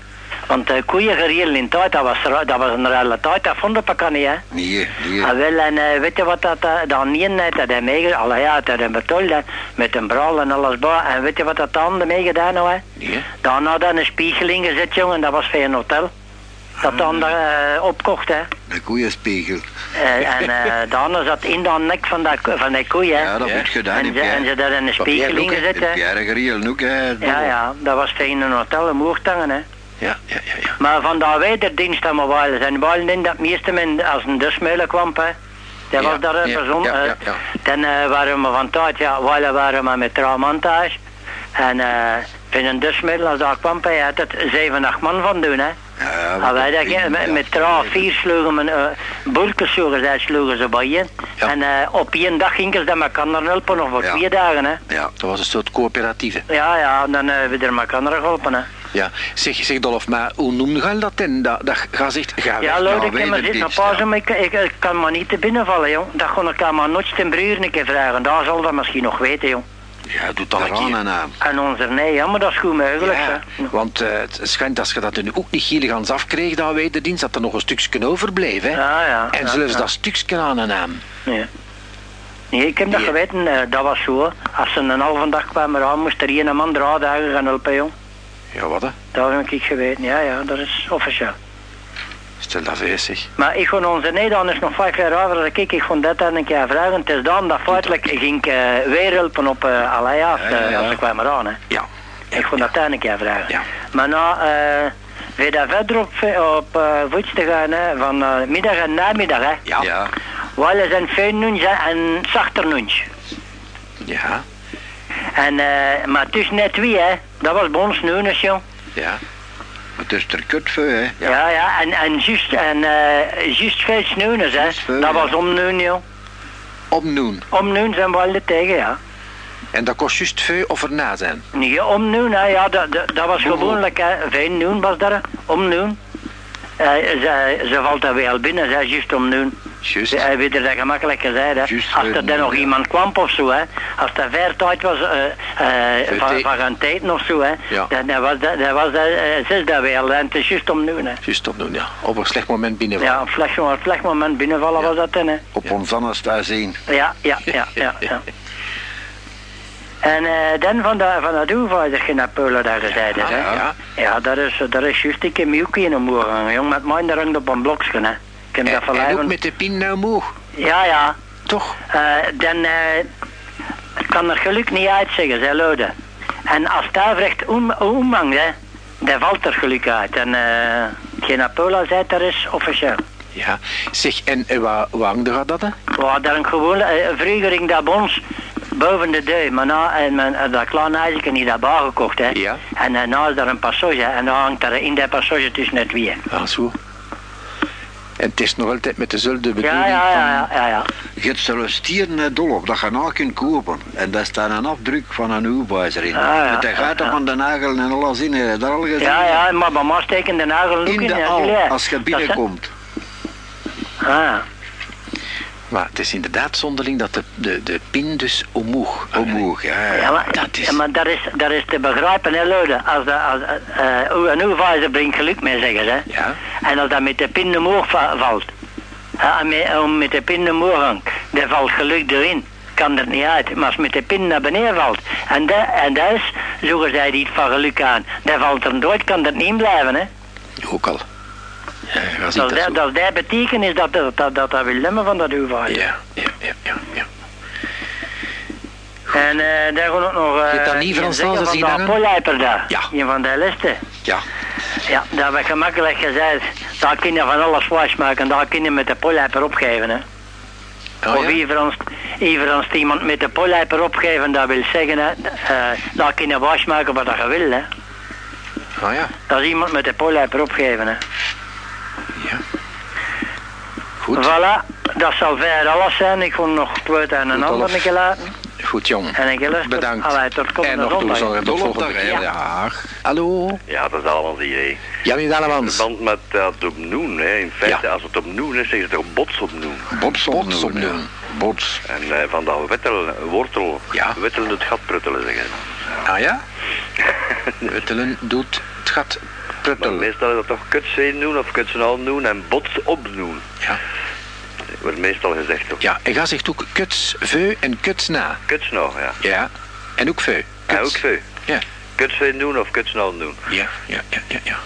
Speaker 6: Want uh, koeiengeriel in tijd, dat was, dat was een ruile tijd, dat vond ik niet, hè.
Speaker 3: nee, nee.
Speaker 6: Ah, wel, en eh, weet je wat dat uh, dan niet net dat hij meegedaan, alle ja, dat hij betaald hè, met een braal en alles bij. En weet je wat dat dan meegedaan nou, hè?
Speaker 2: Nee.
Speaker 6: Dan een spiegeling gezet, jongen, dat was voor een hotel. Dat dan daar eh, opkocht, hè.
Speaker 3: Een koeienspiegel.
Speaker 6: Eh, en eh daarna zat in de nek van, dat, van die koei, hè.
Speaker 3: Ja, dat
Speaker 2: Ja.
Speaker 3: wordt gedaan
Speaker 6: en,
Speaker 3: in
Speaker 6: ze, en ze daar in een spiegeling
Speaker 2: Pierre ook,
Speaker 6: gezet,
Speaker 3: In
Speaker 6: hè. Ja, ja, dat was voor in een hotel, een moertangen, hè.
Speaker 2: Ja, ja, ja. ja.
Speaker 6: Maar van dat wederdienst dat we waren, zijn we in dat meeste men als een dusmeulen kwam, hè. Dat was daar een persoon.
Speaker 2: ja,
Speaker 6: eh,
Speaker 2: ja, ja.
Speaker 6: Dan eh, waren we van tijd, ja, wij waren we met traumantage. En eh van een dusmiddel, als dat kwam, hij had het zeven, acht man van doen, hè.
Speaker 3: Ja,
Speaker 6: Ah, wij dat, met, met vier sloegen men, uh, burkers sloegen zij, sloegen ze bij je.
Speaker 2: Ja.
Speaker 6: En eh, op één dag gingen ze dat met elkaar helpen, nog voor
Speaker 3: Ja.
Speaker 6: vier dagen, hè.
Speaker 3: Ja,
Speaker 2: Dat was een soort coöperatieve.
Speaker 6: Ja, ja, en dan eh, hebben we er elkaar geholpen, hè.
Speaker 2: Ja. Zeg, zeg Dolf, maar hoe noemde je dat dan? Dat, dat ga zegt, ga
Speaker 6: Ja,
Speaker 3: nou,
Speaker 6: ik heb maar zitten op pauze, maar ik, ik, ik kan maar niet te binnenvallen, joh. Dat kon ik aan mijn notste broer een keer vragen. Daar zal dat misschien nog weten, joh.
Speaker 2: Ja, doe dat een
Speaker 3: Eraan
Speaker 2: keer.
Speaker 3: en aan.
Speaker 6: En onze nee, ja, maar dat is goed mogelijk,
Speaker 2: Ja,
Speaker 6: hè.
Speaker 2: want eh, het schijnt als je dat nu ook niet gieligans afkreeg, dat wederdienst, dat er nog een stukje overbleef. Hè?
Speaker 6: Ja, ja.
Speaker 2: en
Speaker 6: ja,
Speaker 2: zelfs
Speaker 6: ja.
Speaker 2: dat stukje aan en aan.
Speaker 6: Nee. Nee, ik heb dat geweten, eh, dat was zo. Als ze een halve dag kwamen eraan, moest er een man drie dagen gaan helpen, jong.
Speaker 2: Ja, wat hè?
Speaker 6: Dat heb ik geweten, ja, ja, dat is officieel.
Speaker 2: Stel dat voor, zeg.
Speaker 6: Maar ik kon onze is nog vijf jaar ouder dan ik. Ik kon dat dan een keer vragen. Het is dan dat feitelijk ging ik eh, weer helpen op uh, Alaya,
Speaker 3: Ja, ja, ja.
Speaker 6: als ze kwamen aan, hè.
Speaker 2: Ja.
Speaker 6: Ik kon dat dan een keer vragen.
Speaker 2: Ja.
Speaker 6: Maar nou, eh weer daar verder op, op uh, voets te gaan, hè, van eh, middag en namiddag, hè.
Speaker 2: Ja.
Speaker 3: Ja,
Speaker 6: Wel zijn fijn lunch hè, en zachter lunch.
Speaker 2: Ja.
Speaker 6: En, eh, maar tussen net wie, hè. Dat was bij ons nu, joh.
Speaker 2: Ja.
Speaker 3: het is er kut voor, hè.
Speaker 2: Ja.
Speaker 6: Ja, ja, en, en juist, en, eh juist veel snoenes, hè.
Speaker 3: Veel,
Speaker 6: dat
Speaker 3: ja.
Speaker 6: was om noon, joh.
Speaker 2: Om noen.
Speaker 6: Om noon zijn we altijd tegen, ja.
Speaker 2: En dat kost juist veel of erna zijn.
Speaker 6: Nee, om noon, hè, ja, dat, dat, dat was gewoonlijk, hè. Vijf noon was dat, hè. om noon. Eh, ze, ze valt er wel binnen, hè, juist om noon.
Speaker 2: Juist.
Speaker 6: Hij weet er dat gemakkelijk gezegd, hè. Als er dan nog
Speaker 3: ja.
Speaker 6: iemand kwam of zo, hè. Als er ver tijd was, eh eh, van, van een tijd of zo, hè.
Speaker 2: Ja.
Speaker 6: Dan, dan was dat, dan was dat, eh, zes dat wel, en het is juist om noon, hè.
Speaker 2: Juist op noen, ja. Op een slecht moment binnenvallen.
Speaker 6: Ja, op slecht, op slecht moment binnenvallen
Speaker 2: Ja.
Speaker 6: was dat dan, hè.
Speaker 3: Op ons anders daar zien.
Speaker 6: Ja, ja, ja, ja. ja. En eh, dan van dat van dat oervaardig naar Polen daar gezeten, hè.
Speaker 2: Ja. ja.
Speaker 6: Ja, dat is, dat is juist Miukie in omhoog gegaan, jong. Met mij daar hangt op een blokje, hè. Dat
Speaker 2: En, en ook met de pin naar omhoog.
Speaker 6: Ja, ja.
Speaker 2: Toch?
Speaker 6: Eh, dan eh, kan er geluk niet uitzeggen, zei Lode. En als daar recht om, omhangt, hè, dan valt er geluk uit. En eh geen Apola zei dat is officieel.
Speaker 2: Ja. Zeg, en eh, waar, waar hangde dat, hè?
Speaker 6: Een gewoon, eh, vroeger ging dat bij ons boven de deur, maar na, en men, eh, dat kleine huisje niet dat bar gekocht, hè.
Speaker 2: Ja.
Speaker 6: En uh, nou is daar een passage, en dan hangt daar in die passage tussen het wie.
Speaker 2: Ah, zo. En het is nog altijd met dezelfde bedoeling
Speaker 6: Ja, ja, ja, ja, ja.
Speaker 3: Je hebt net dol op, dat je nou kunt kopen. En daar staat een afdruk van een hoefwijzer in.
Speaker 6: Ah, ja,
Speaker 3: Met de
Speaker 6: ja,
Speaker 3: gaten
Speaker 6: ja.
Speaker 3: van de nagel en alles in. Heb dat al gezien?
Speaker 6: Ja, ja, maar bij mij steken de nagel ook
Speaker 3: In de
Speaker 6: ja,
Speaker 3: al,
Speaker 6: ja.
Speaker 3: als je binnenkomt.
Speaker 6: Ah,
Speaker 2: Maar het is inderdaad zonderling dat de, de, de pin dus omhoog
Speaker 3: Omhoog, ja.
Speaker 6: Ja, maar
Speaker 2: dat is-
Speaker 6: ja, maar dat is, dat is te begrijpen, hè, Luiden. Als dat, als, eh hoe en hoe wijze brengt geluk mee, zeggen ze.
Speaker 2: Ja.
Speaker 6: En als dat met de pin omhoog va- valt, ja, en met, om met de pin omhoog hangt, dan valt geluk erin. Kan er niet uit. Maar als met de pin naar beneden valt, en, dat en dat is, zoeken zij iets van geluk aan, dan valt er nooit, kan dat niet in blijven, hè.
Speaker 2: Ook al. Ja,
Speaker 6: Dat,
Speaker 2: dat
Speaker 6: dat,
Speaker 2: zo.
Speaker 6: dat, dat dat dat, dat, dat, dat wil lemmen van dat hoeveelheid.
Speaker 2: Ja, ja, ja, ja. ja.
Speaker 6: En eh daar gaan ook nog... eh
Speaker 2: Je dat niet Frans
Speaker 6: van? Pollijper daar.
Speaker 2: Ja.
Speaker 6: Een van de listen.
Speaker 2: Ja.
Speaker 6: Ja, dat werd gemakkelijk gezegd. Daar kun je van alles was maken. Daar kun je met de pollijper opgeven. Hè.
Speaker 2: Oh,
Speaker 6: of
Speaker 2: ja?
Speaker 6: even als, iemand met de pollijper opgeven, dat wil zeggen, hè, eh, daar kun je was maken wat je wil. Hè.
Speaker 2: Oh ja.
Speaker 6: Dat is iemand met de pollijper opgeven. Hè.
Speaker 2: Goed.
Speaker 6: Voilà, dat zal verder alles zijn. Ik kon nog het woord aan een
Speaker 2: Goed,
Speaker 6: ander
Speaker 2: Olaf.
Speaker 6: een keer laten.
Speaker 2: Goed, jong.
Speaker 6: En luisteren.
Speaker 2: Bedankt.
Speaker 6: Allee, tot
Speaker 2: en
Speaker 6: komende
Speaker 2: nog
Speaker 6: zondag.
Speaker 2: toezorgen tot
Speaker 3: Dolop
Speaker 2: volgende keer.
Speaker 3: hè.
Speaker 2: Ja. Hallo.
Speaker 7: Ja, dat is allemaal die idee.
Speaker 2: Jan
Speaker 7: In
Speaker 2: Dalemans.
Speaker 7: verband met dat opnoen, hè. in feite,
Speaker 2: Ja.
Speaker 7: als het opnoen is, zeggen ze toch bots opnoen.
Speaker 3: Bots
Speaker 2: Bots
Speaker 3: opnoemen,
Speaker 2: opnoemen.
Speaker 3: ja. Bots.
Speaker 7: En eh, van dat wettel, wortel,
Speaker 2: Ja.
Speaker 7: wettel het gat pruttelen zeggen.
Speaker 2: Ah ja? Wittelen doet het gat
Speaker 7: Maar meestal is dat toch kutzeen doen of kutsenal doen en bots opnoen.
Speaker 2: Ja.
Speaker 7: Wordt meestal gezegd toch?
Speaker 2: Ja, en ga zegt ook kuts veu en kuts na.
Speaker 7: Kutsnau, ja.
Speaker 2: Ja. En ook veu.
Speaker 7: Ja,
Speaker 2: Kuts.
Speaker 7: ook veel.
Speaker 2: Ja.
Speaker 7: Kutzeen doen of kutsnal doen.
Speaker 2: Ja, ja, ja, ja. ja.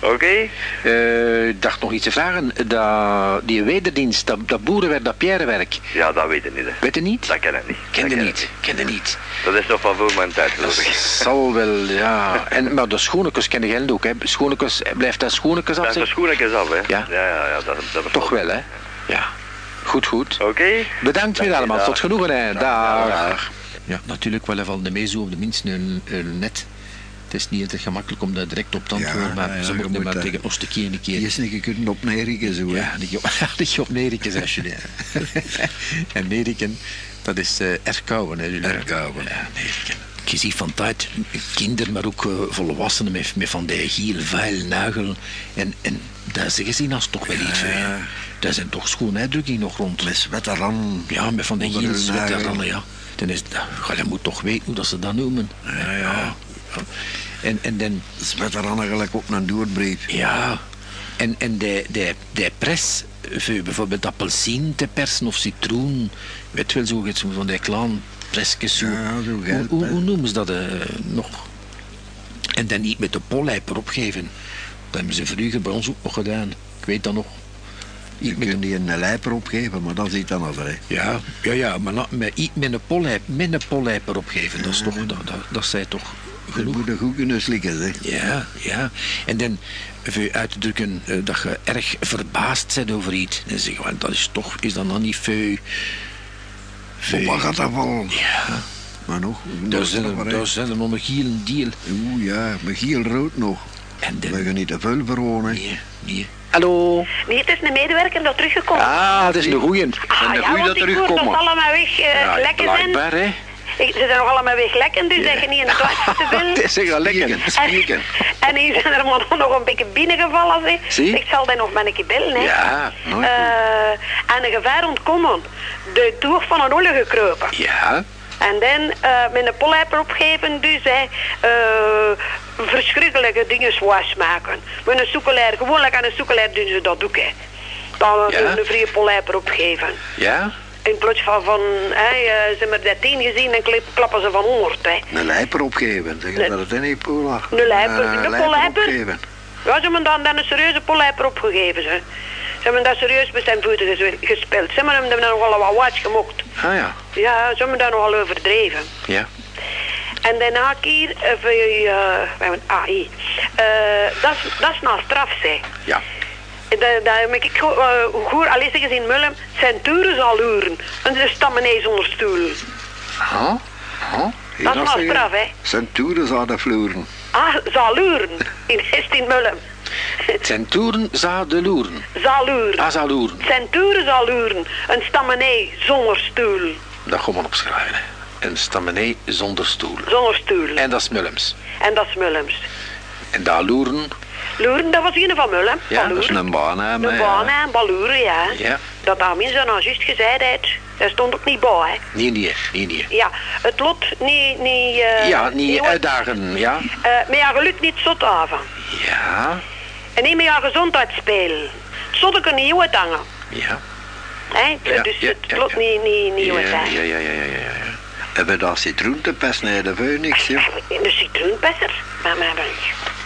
Speaker 7: Oké?
Speaker 2: Eh, Ik dacht nog iets te vragen. Dat, die wederdienst, dat, dat boerenwerk, dat pierrewerk.
Speaker 7: Ja, dat weet ik niet. Hè.
Speaker 2: Weet je niet?
Speaker 7: Dat ken ik niet.
Speaker 2: Kende
Speaker 7: Dat ken
Speaker 2: niet. Kende niet.
Speaker 7: Dat is nog van voor mijn tijd
Speaker 2: Dat
Speaker 7: geloof ik.
Speaker 2: zal wel, ja. En, maar de schoenekes kennen jij ook, hè? Schoenekes, blijft dat schoenekes af,
Speaker 7: Dat is de
Speaker 2: zeg?
Speaker 7: schoenetjes af, hè?
Speaker 2: Ja.
Speaker 7: Ja, ja, ja. Dat, dat
Speaker 2: Toch wel, hè? Ja. Goed, goed.
Speaker 7: Oké?
Speaker 2: Bedankt weer
Speaker 7: je,
Speaker 2: allemaal. Tot genoegen, hè. Dag.
Speaker 7: Dag.
Speaker 2: Ja, natuurlijk wel van de meezo of de minst een, een net. Het is niet altijd gemakkelijk om daar direct op te
Speaker 3: Ja,
Speaker 2: antwoorden, maar
Speaker 3: ja, ja,
Speaker 2: ze
Speaker 3: je
Speaker 2: moeten
Speaker 3: moet,
Speaker 2: maar tegen ons een keer een keer.
Speaker 3: Je is niet kunnen op Neriken zo.
Speaker 2: Ja, die op, die op Neriken zijn jullie. en Neriken, dat is eh Erkouwen. Hè, jullie.
Speaker 3: Erkouwen.
Speaker 2: Ja, Neriken. Je ziet van tijd kinderen, maar ook eh, volwassenen met, met van die giel, vuil, nagel. En, en dat ze gezien als toch wel iets.
Speaker 3: Ja.
Speaker 2: Daar zijn toch schoon uitdrukkingen nog rond.
Speaker 3: Met veteran.
Speaker 2: Ja, met van die giel, veteranen, ja. Dan is, ja, je moet toch weten hoe dat ze dat noemen.
Speaker 3: Ja, ja.
Speaker 2: En, en dan...
Speaker 3: Dat is veteran gelijk op een doorbrief.
Speaker 2: Ja, en, en de, de, de pres, voor bijvoorbeeld appelsien te persen of citroen, weet wel zo, zo van die kleine presjes. Zo.
Speaker 3: Ja, zo
Speaker 2: hoe, hoe, noemen ze dat eh, nog? En dan niet met de pollijper opgeven. Dat hebben ze vroeger bij ons ook nog gedaan. Ik weet dat nog.
Speaker 3: Je
Speaker 2: Iets
Speaker 3: kunt die een lijper opgeven, maar dat is iets anders, hè.
Speaker 2: ja, ja, ja, maar met, iets met een pollijper, met een pollijper opgeven, dat is toch, dat, dat, dat zij toch
Speaker 3: Je
Speaker 2: genoeg.
Speaker 3: moet er goed kunnen slikken, zeg.
Speaker 2: Ja, ja. En dan voor je uit te drukken eh, dat je erg verbaasd bent over iets. Dan zeg je, "Want dat is toch, is dat dan niet veel? veel
Speaker 3: Papa gaat dat wel.
Speaker 2: ja,
Speaker 3: Maar nog.
Speaker 2: daar zijn er, daar zijn er nog een giel deal.
Speaker 3: Oeh ja, met giel rood nog.
Speaker 2: En dan,
Speaker 3: We gaan niet te veel verwonen.
Speaker 2: nee, nee. Hallo?
Speaker 4: Nee, het is een medewerker dat teruggekomen.
Speaker 2: Ah, dat is een goeie.
Speaker 4: Ah,
Speaker 3: en de
Speaker 4: ja,
Speaker 3: goeie
Speaker 4: want
Speaker 3: dat
Speaker 4: ik hoor dat allemaal weg eh
Speaker 2: Ja,
Speaker 4: lekker zijn.
Speaker 2: blijkbaar, hè.
Speaker 4: Ik, ze zijn nog allemaal weg lekker, dus dat je niet in het klas te veel.
Speaker 2: Het is echt wel lekker.
Speaker 3: Spieken.
Speaker 4: En hier zijn er maar nog een beetje binnengevallen. Zeg.
Speaker 2: Zie?
Speaker 4: Ik zal dan nog maar een keer bellen. Hè.
Speaker 2: Ja,
Speaker 3: nooit
Speaker 4: Eh, aan een gevaar ontkomen. De toer van een olle gekropen.
Speaker 2: ja.
Speaker 4: En dan eh, met een pollijper opgeven, dus hè, eh, verschrikkelijke dingen was maken. Met een soekelaar, gewoonlijk aan een soekelaar doen ze dat ook. Hè. Dan
Speaker 2: Ja?
Speaker 4: een, een vrije pollijper opgeven.
Speaker 2: Ja?
Speaker 4: In plaats van, van hè, eh, ze hebben dat tien gezien en klappen ze van honderd. Hè.
Speaker 3: Een lijper opgeven, zeg je dat het in?
Speaker 4: Een lijper, de pollijper?
Speaker 3: opgeven.
Speaker 4: Ja, ze hebben dan, dan een serieuze pollijper opgegeven. Ze. Ze hebben dat serieus met zijn voeten ges- gespeeld. Ze hebben hem dan nogal wat wat gemokt.
Speaker 2: Ah ja.
Speaker 4: Ja, ze hebben dat nogal overdreven.
Speaker 2: Ja.
Speaker 4: En daarna hier, eh, voor, eh, we hebben AI. Eh, dat is- nou straf, zeg.
Speaker 2: Ja.
Speaker 4: Daar daar heb ik go- eh, goed, al gezien Mullen, centuren zal luren. En ze stammen ineens onder stoel.
Speaker 2: Huh? Huh?
Speaker 4: Dat is nou straf, hè.
Speaker 3: Centuren zouden vloeren.
Speaker 4: Ah, zal luren. In Est in Mullen.
Speaker 2: Centuren zouden loeren.
Speaker 4: Zal luren.
Speaker 2: Ah, zou loeren.
Speaker 4: Centuren zal luren. Een stammenee zonder stoel.
Speaker 2: Dat gaan we opschrijven. hè. Een stamenee zonder stoel.
Speaker 4: Zonder stoel. En,
Speaker 2: En dat is Mullems.
Speaker 4: dat is Mullems.
Speaker 2: En daar loeren,
Speaker 4: Loeren, dat was een van Mullen.
Speaker 2: Ja,
Speaker 3: Dat is een baan, hè.
Speaker 4: Een
Speaker 3: maar
Speaker 4: baan
Speaker 3: ja.
Speaker 4: balloeren, ja.
Speaker 2: Ja.
Speaker 4: Dat aan mensen nou juist gezegd heeft, dat stond ook niet bij, hè.
Speaker 2: Nee, nee, nee, nee.
Speaker 4: Ja, het lot niet... niet eh,
Speaker 2: Ja, niet uitdagen, ja.
Speaker 4: eh, met haar geluk niet zot af.
Speaker 2: Ja,
Speaker 4: En niet met haar gezondheid spelen. Het zotte niet goed hangen.
Speaker 2: ja.
Speaker 4: Hè?
Speaker 2: Ja,
Speaker 4: dus
Speaker 2: ja,
Speaker 4: het lot niet, niet, niet
Speaker 2: Ja, ja, ja, ja, ja, ja.
Speaker 3: Hebben we dat citroen te pesten? Nee, de veu niks, joh.
Speaker 4: Een citroenpesser. Maar, maar, maar,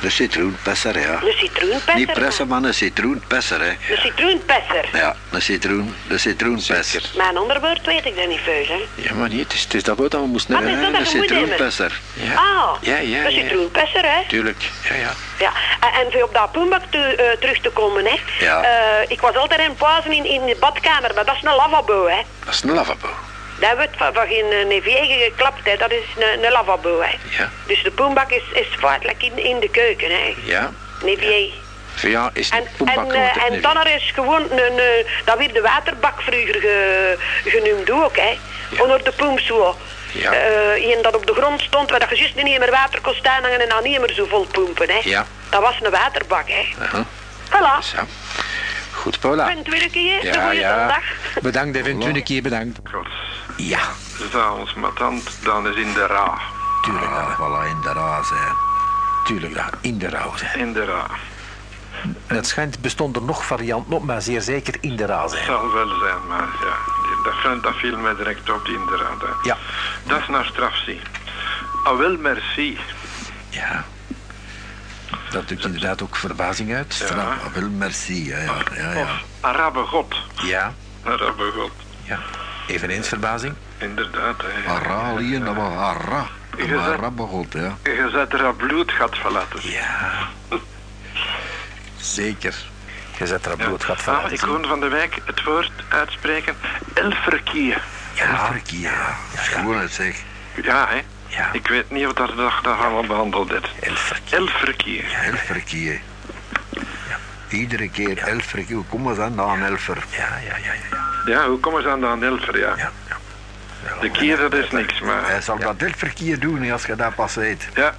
Speaker 3: De citroenpesser, ja.
Speaker 4: Een citroenpesser.
Speaker 3: Niet pressen, maar een citroenpesser, hè.
Speaker 4: Een citroenpesser.
Speaker 3: Ja, een citroen, de citroenpesser.
Speaker 4: Mijn ander woord weet ik dat niet veel, hè.
Speaker 2: Ja, maar niet, het is, het is dat woord dat we moesten
Speaker 4: Ah,
Speaker 2: hebben.
Speaker 4: dat
Speaker 3: De
Speaker 4: dat nemen.
Speaker 3: citroenpesser.
Speaker 2: Ja.
Speaker 4: Ah,
Speaker 2: Ja, ja,
Speaker 4: een
Speaker 2: ja.
Speaker 4: citroenpesser, hè.
Speaker 2: Tuurlijk, ja, ja.
Speaker 4: Ja, en voor op dat poembak te, eh, terug te komen, hè.
Speaker 3: Ja.
Speaker 4: Eh, ik was altijd in het pauzen in, in de badkamer, maar dat is een lavabo, hè.
Speaker 2: Dat is een lavabo.
Speaker 4: Dat wordt van, van geen uh, nevier geklapt, hè. Dat is een, een lavabo, hè.
Speaker 2: Ja.
Speaker 4: Dus de poembak is, is feitelijk in, in de keuken, hè.
Speaker 2: Ja.
Speaker 4: Nevier.
Speaker 2: Jou is
Speaker 4: En, en, eh, en dan er is gewoon een, dat werd de waterbak vroeger ge, genoemd ook, hè.
Speaker 2: Ja.
Speaker 4: Onder de poem zo.
Speaker 2: Ja.
Speaker 4: Eh, een dat op de grond stond, waar dat je juist niet meer water kon staan hangen en dan niet meer zo vol pompen, hè.
Speaker 2: Ja.
Speaker 4: Dat was een waterbak, hè.
Speaker 2: Aha,
Speaker 4: Voilà.
Speaker 2: zo. Goed, Paula.
Speaker 4: Een tweede keer,
Speaker 2: Ja,
Speaker 4: een goede
Speaker 2: ja.
Speaker 4: dag.
Speaker 2: Bedankt, even. Twintig keer bedankt.
Speaker 8: God,
Speaker 2: Ja,
Speaker 8: s'avonds met tand, dan is in de ra.
Speaker 2: tuurlijk,
Speaker 3: ja. voilà, in de raas, hè.
Speaker 2: Tuurlijk, ja. In de rouw, hè.
Speaker 8: In de ra.
Speaker 9: Het schijnt bestond er nog varianten op, maar zeer zeker in de raas. hè.
Speaker 8: Zal wel zijn, maar ja, die- dat, dat viel mij direct op, die in de ra.
Speaker 9: Ja.
Speaker 8: Dat is naar strafzie. Ah, wel, merci.
Speaker 2: Ja. Dat doet inderdaad ook verbazing uit.
Speaker 8: Ja.
Speaker 3: Ah, wel, merci, ja, ja, ja. ja.
Speaker 8: Of Arabe God.
Speaker 2: Ja,
Speaker 8: Arabe God.
Speaker 2: ja. Eveneens verbazing.
Speaker 8: Inderdaad, hè.
Speaker 3: Aralië, dat was. Dat
Speaker 8: Je
Speaker 3: Arabbegod, ja.
Speaker 8: Je zet er een bloedgat van laten zien.
Speaker 2: Ja. Zeker.
Speaker 9: Je zet er een
Speaker 8: Ja.
Speaker 9: bloedgat van
Speaker 8: Ah,
Speaker 9: uit.
Speaker 8: ik hoorde van de wijk het woord uitspreken. Elferkie.
Speaker 3: Ja, verkeer, ja. Schoon het, zeg.
Speaker 8: Ja, hè.
Speaker 2: Ja.
Speaker 8: Ik weet niet of dat dat, dat allemaal behandeld is.
Speaker 2: Elferkie.
Speaker 8: Elferkie.
Speaker 3: Elferkie. Iedere keer elferkie. Hoe komen ze aan dan elfer?
Speaker 2: Ja, ja, ja, ja.
Speaker 8: Ja, hoe komen ze aan de elfer, ja.
Speaker 2: Ja, ja.
Speaker 8: De kier, dat is niks, maar...
Speaker 3: Hij zal dat elferkie doen als je dat pas weet.
Speaker 8: Ja,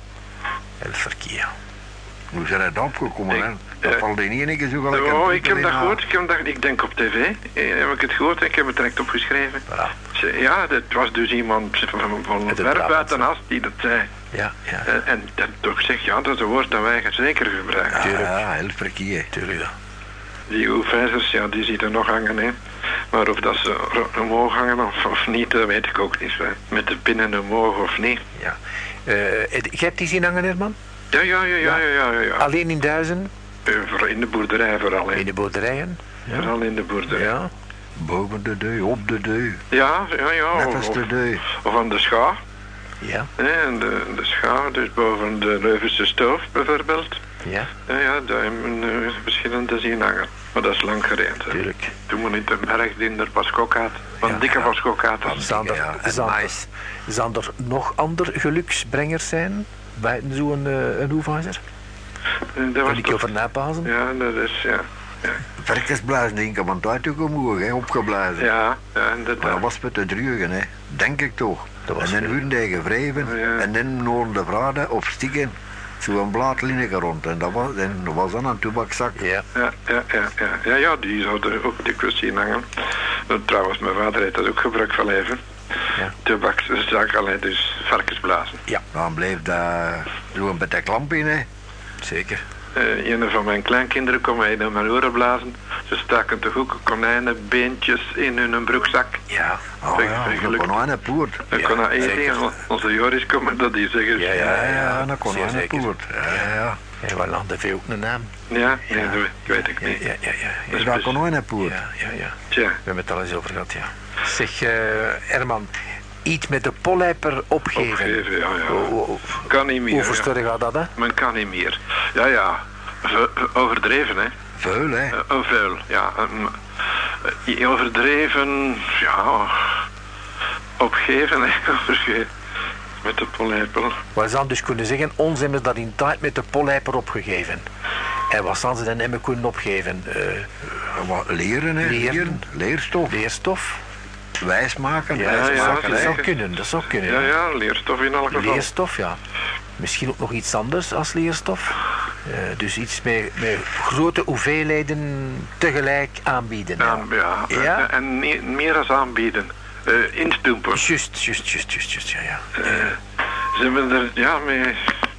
Speaker 2: Elferkie.
Speaker 3: Hoe zijn dat opgekomen,
Speaker 8: Ik-
Speaker 3: hè? Dat
Speaker 8: eh,
Speaker 3: valt in enige zo gelijk
Speaker 8: oh,
Speaker 3: een
Speaker 8: ik heb dat gehoord. Ik, heb dat, ik denk op tv. Eh, heb ik het gehoord en ik heb het direct opgeschreven. Ja, dat was dus iemand van, van
Speaker 9: Uit het
Speaker 8: ver
Speaker 9: Brabant,
Speaker 8: buitenaf die dat zei.
Speaker 2: Ja, ja.
Speaker 8: En, en toch zegt, ja, dat is een woord dat wij zeker gebruiken.
Speaker 3: Ah, ja, elferkie.
Speaker 2: Tuurlijk, ja.
Speaker 8: Die hoefijzers, ja, die ziet er nog hangen, hè. Maar of dat ze omhoog hangen of, of niet, dat weet ik ook niet. Met de pinnen omhoog of niet.
Speaker 9: Ja. Eh, jij hebt die zien hangen, Herman?
Speaker 8: Ja, ja, ja, ja, ja, ja. ja, ja.
Speaker 9: Alleen in Duizen,
Speaker 8: Eh, In de boerderij vooral, hè.
Speaker 9: in de boerderijen.
Speaker 8: Vooral in de boerderij.
Speaker 9: Ja.
Speaker 3: Boven de deur, op de deur.
Speaker 8: Ja, ja, ja.
Speaker 3: Net als de deur.
Speaker 8: of aan de schaar.
Speaker 9: Ja.
Speaker 8: En de, de schaar, dus boven de Leuvense stoof bijvoorbeeld.
Speaker 9: Ja,
Speaker 8: Ja, ja, daar hebben we eh, verschillende zien hangen. Maar dat is lang gereden.
Speaker 9: tuurlijk.
Speaker 8: Toen we in de berg kok had. Van dikke
Speaker 9: er,
Speaker 3: Ja, en
Speaker 9: zijn er-
Speaker 3: mais.
Speaker 9: zijn er nog andere geluksbrengers zijn bij zo'n eh, een hoefijzer?
Speaker 8: Eh, Dat
Speaker 9: Kan
Speaker 8: was
Speaker 9: ik over napazen?
Speaker 8: Ja, dat is, ja. Ja,
Speaker 3: Verkensblazen, denk ik, want daar toe omhoog, hè, opgeblazen.
Speaker 8: ja, ja
Speaker 3: Maar dat was met de drugen, hè. Denk ik toch.
Speaker 9: Dat was
Speaker 3: en dan werden die gevreven
Speaker 8: Ja.
Speaker 3: en dan noorden de vraden op stikken zo'n blaadlinneke rond. En dat was, en dat was dan een toebakzak.
Speaker 9: Ja.
Speaker 8: Ja, ja, ja, ja. Ja, ja, die zouden ook dikwijls zien hangen. Trouwens, mijn vader heeft dat ook gebruik van even.
Speaker 9: Ja.
Speaker 8: Tabakzak, alleen dus varkensblazen.
Speaker 3: Dan bleef daar zo'n beetje klamp in, hè.
Speaker 9: Zeker.
Speaker 8: Eh, een van mijn kleinkinderen kon mij in mijn oren blazen. Ze staken toch ook konijnenbeentjes in hun broekzak.
Speaker 9: Ja.
Speaker 3: Oh
Speaker 8: Zeg,
Speaker 3: ja, een poort.
Speaker 8: Dan
Speaker 9: Ja,
Speaker 8: kon dat één
Speaker 9: zeker.
Speaker 8: ding, onze Joris komen dat die zeggen.
Speaker 9: Ja,
Speaker 3: Ja, ja, een poort. Ja, ja.
Speaker 9: En waar land heeft ook een naam?
Speaker 8: Ja, nee, dat weet ik
Speaker 9: Ja,
Speaker 8: niet.
Speaker 9: ja, ja. ja, ja.
Speaker 3: Dus een.
Speaker 9: Ja, ja, ja.
Speaker 8: Tja,
Speaker 9: We hebben het al eens over gehad, ja. Zeg, eh Herman, iets met de pollijper opgeven.
Speaker 8: Opgeven, ja, ja.
Speaker 9: Hoe- hoe-
Speaker 8: kan niet meer.
Speaker 9: Hoe
Speaker 8: ja.
Speaker 9: versturen gaat dat, hè?
Speaker 8: Men kan niet meer. Ja, ja. Ve- overdreven, hè.
Speaker 3: Vuil, hè.
Speaker 8: Eh, oh, veel, ja. Ehm, eh, overdreven, ja. Opgeven, hè. Overgeven. Met de pollepel.
Speaker 9: We zouden dus kunnen zeggen, ons hebben ze dat in tijd met de pollijper opgegeven. En wat zouden ze dan hebben kunnen opgeven? Eh,
Speaker 3: Wat leren, hè.
Speaker 9: Leren.
Speaker 3: Leren. Leerstof.
Speaker 9: leerstof?
Speaker 3: Wijsmaken.
Speaker 9: Ja,
Speaker 8: ja,
Speaker 9: dat, zou, kunnen, dat zou kunnen.
Speaker 8: Ja, ja, leerstof in elk geval.
Speaker 9: Leerstof, ja. Misschien ook nog iets anders als leerstof. Eh, dus iets met, grote hoeveelheden tegelijk aanbieden.
Speaker 8: Ja, ja.
Speaker 9: Ja?
Speaker 8: En, meer, meer als aanbieden. Eh instumpen.
Speaker 9: Juist, juist, juist, juist, juist, ja, ja.
Speaker 8: Ze hebben er ja, met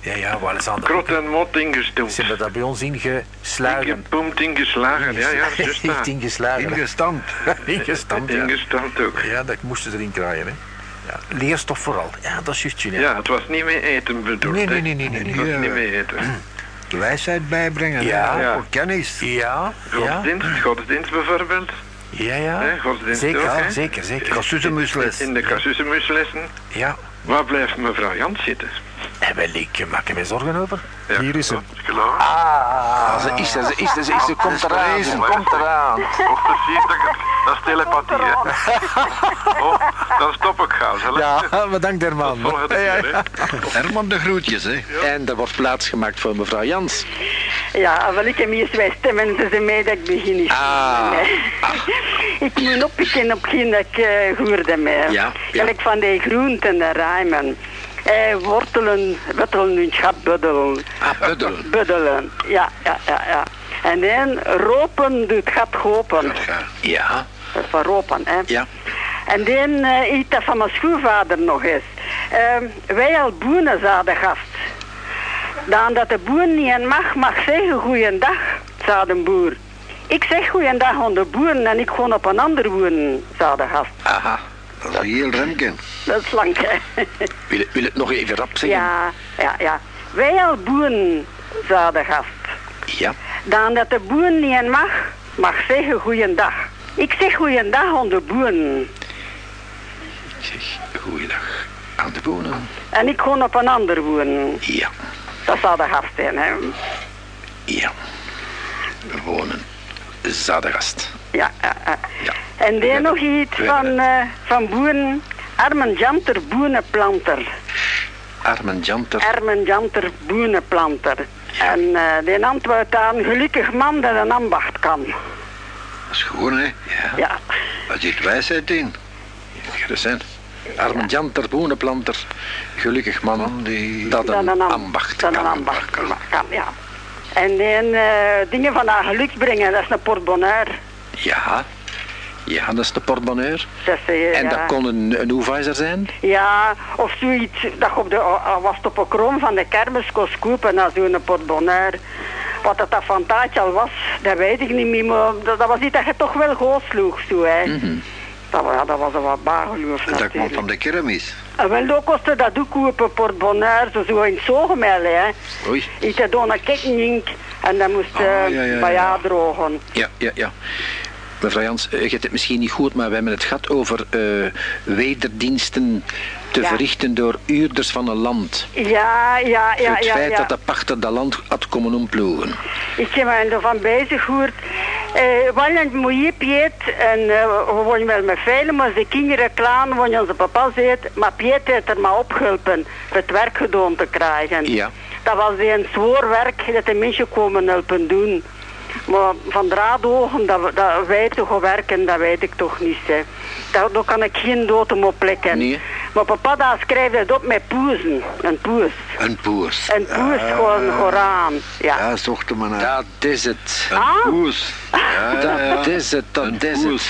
Speaker 9: Ja, ja, wel eens aan de
Speaker 8: krot en mot ingestumpt.
Speaker 9: Ze hebben dat bij ons ingeslagen.
Speaker 8: Ingepompt, ingeslagen. Ja, ja, juist
Speaker 9: ingeslagen.
Speaker 3: Ingestampt.
Speaker 9: Ingestampt, ja.
Speaker 8: Ingestampt ook.
Speaker 9: Ja, dat moesten ze erin krijgen, hè. Ja, leerstof vooral. Ja, dat is juist.
Speaker 8: Ja, het was niet mee eten bedoeld.
Speaker 9: Nee, nee, nee, nee, nee,
Speaker 8: Het was niet mee eten.
Speaker 3: Wijsheid bijbrengen.
Speaker 9: Ja.
Speaker 3: Voor kennis.
Speaker 9: Ja, ja,
Speaker 8: Godsdienst, godsdienst bijvoorbeeld.
Speaker 9: ja, ja.
Speaker 8: Hè, godsdienst
Speaker 9: Zeker,
Speaker 8: ook,
Speaker 9: zeker, zeker.
Speaker 3: Kasusemusles.
Speaker 8: In de kasusemuslessen.
Speaker 9: Ja.
Speaker 8: Waar blijft mevrouw Jans zitten?
Speaker 9: En wel, ik maak er mij zorgen over.
Speaker 8: Ja,
Speaker 9: Hier is ze.
Speaker 2: Ah, ze is er, ze is er, ze is er, komt eraan, ze komt eraan.
Speaker 8: Of precies, dat, dat is telepathie, hè. Oh, dan stop ik gauw, zal ik?
Speaker 9: Ja, bedankt Herman.
Speaker 3: Herman de groetjes, hè.
Speaker 2: En er wordt plaats gemaakt voor mevrouw Jans.
Speaker 10: Ja, wel, ik heb hier twee stemmen, ze zijn mee dat ik begin is.
Speaker 2: Ah.
Speaker 10: ik moet oppikken op geen dat ik uh, goerde mee.
Speaker 2: Ja, ja.
Speaker 10: Gelijk van die groenten, de rijmen. Eh, wortelen, in het gat buddelen.
Speaker 2: Ah, buddelen.
Speaker 10: Buddelen, ja, ja, ja, ja. En dan ropen doet het gat gopen.
Speaker 2: Ja,
Speaker 10: Dat is van ropen, hè.
Speaker 2: ja.
Speaker 10: En dan eh iets dat van mijn schoonvader nog is. Ehm, wij al boenen zouden gast. Dan dat de boer niet en mag, mag zeggen goeiedag, zei de boer. Ik zeg goeiedag aan de boeren en ik gewoon op een ander boeren, zei de gast.
Speaker 2: Aha.
Speaker 3: Dat is heel Remken.
Speaker 10: Dat is lang, hè.
Speaker 2: Wil, wil het nog even rap zeggen?
Speaker 10: Ja, ja, ja. Wij al boeren, de gast.
Speaker 2: Ja.
Speaker 10: Dan dat de boer niet mag, mag zeggen goeiedag. Ik zeg goeiedag aan de boeren.
Speaker 2: Ik zeg, goeiedag aan de bonen.
Speaker 10: En ik gewoon op een ander boeren.
Speaker 2: Ja,
Speaker 10: Dat zou de gast zijn, hè.
Speaker 2: ja. We wonen Zadegast.
Speaker 10: Ja, ja. En dan
Speaker 2: hebben-
Speaker 10: nog iets van, eh, van boeren. Armen Janter Boenenplanter.
Speaker 2: Armen Janter.
Speaker 10: Armen Janter Boenenplanter. En eh die antwoordt aan gelukkig man dat een ambacht kan.
Speaker 3: Dat is gewoon, hè.
Speaker 2: Ja,
Speaker 10: Ja,
Speaker 3: Daar zit wijsheid in.
Speaker 2: gerust Armen Janter, boenenplanter. Gelukkig man,
Speaker 3: die-
Speaker 2: dat een
Speaker 10: een, am-
Speaker 2: ambacht
Speaker 10: dat
Speaker 2: kan.
Speaker 10: een ambacht kan. ja. En dan eh, dingen van haar geluk brengen, dat is een portbonheur.
Speaker 2: Ja, ja, dat is de portbonneur.
Speaker 10: Dat is, eh,
Speaker 2: En
Speaker 10: ja.
Speaker 2: dat kon een, een hoefijzer zijn?
Speaker 10: Ja, of zoiets, dat je op de, al was het op een kroon van de kermis kon kopen naar zo'n portbonheur. Wat dat, dat van taartje al was, dat weet ik niet meer, maar dat, dat was iets dat je toch wel goed sloeg, zo hè. dat, wa- ja, dat was een wat bageloof
Speaker 3: Dat kwam
Speaker 10: natuurlijk.
Speaker 3: van de kermis.
Speaker 10: En wel, dat kostte dat ook op een portbonheur, zo, zo in het zogemel, hè.
Speaker 2: Oei.
Speaker 10: Iets dat door een ketting en dat moest eh
Speaker 3: ja,
Speaker 10: drogen.
Speaker 2: Ja, ja, ja. Mevrouw Jans, eh, je hebt het misschien niet goed, maar we hebben het gehad over eh, wederdiensten te
Speaker 10: Ja.
Speaker 2: verrichten door huurders van een land.
Speaker 10: Ja, ja, ja,
Speaker 2: het
Speaker 10: ja.
Speaker 2: feit
Speaker 10: ja.
Speaker 2: dat de pachter dat land had komen omploegen.
Speaker 10: Ik heb me ervan bezig gehoord. Eh, wel een mooie Piet en eh, we wonen wel met velen, maar de kinderen klaar, wanneer onze papa zit, maar Piet heeft er maar opgeholpen het werk gedaan te krijgen.
Speaker 2: Ja.
Speaker 10: Dat was een zwaar werk dat de mensen komen helpen doen. Maar van draadogen, dat, dat wij toch gaan werken, dat weet ik toch niet. Hè. Daar, daar kan ik geen datum op plekken.
Speaker 2: Nee.
Speaker 10: Maar papa daar schrijft het op met poezen, een poes.
Speaker 3: Een poes.
Speaker 10: Een poes gewoon goraan. Ja.
Speaker 3: Ja, zocht hem maar uit.
Speaker 2: Dat is het.
Speaker 3: Een
Speaker 10: Ah.
Speaker 3: poes. Ja, ja, ja.
Speaker 2: Dat is het, dat
Speaker 3: Een
Speaker 2: is het.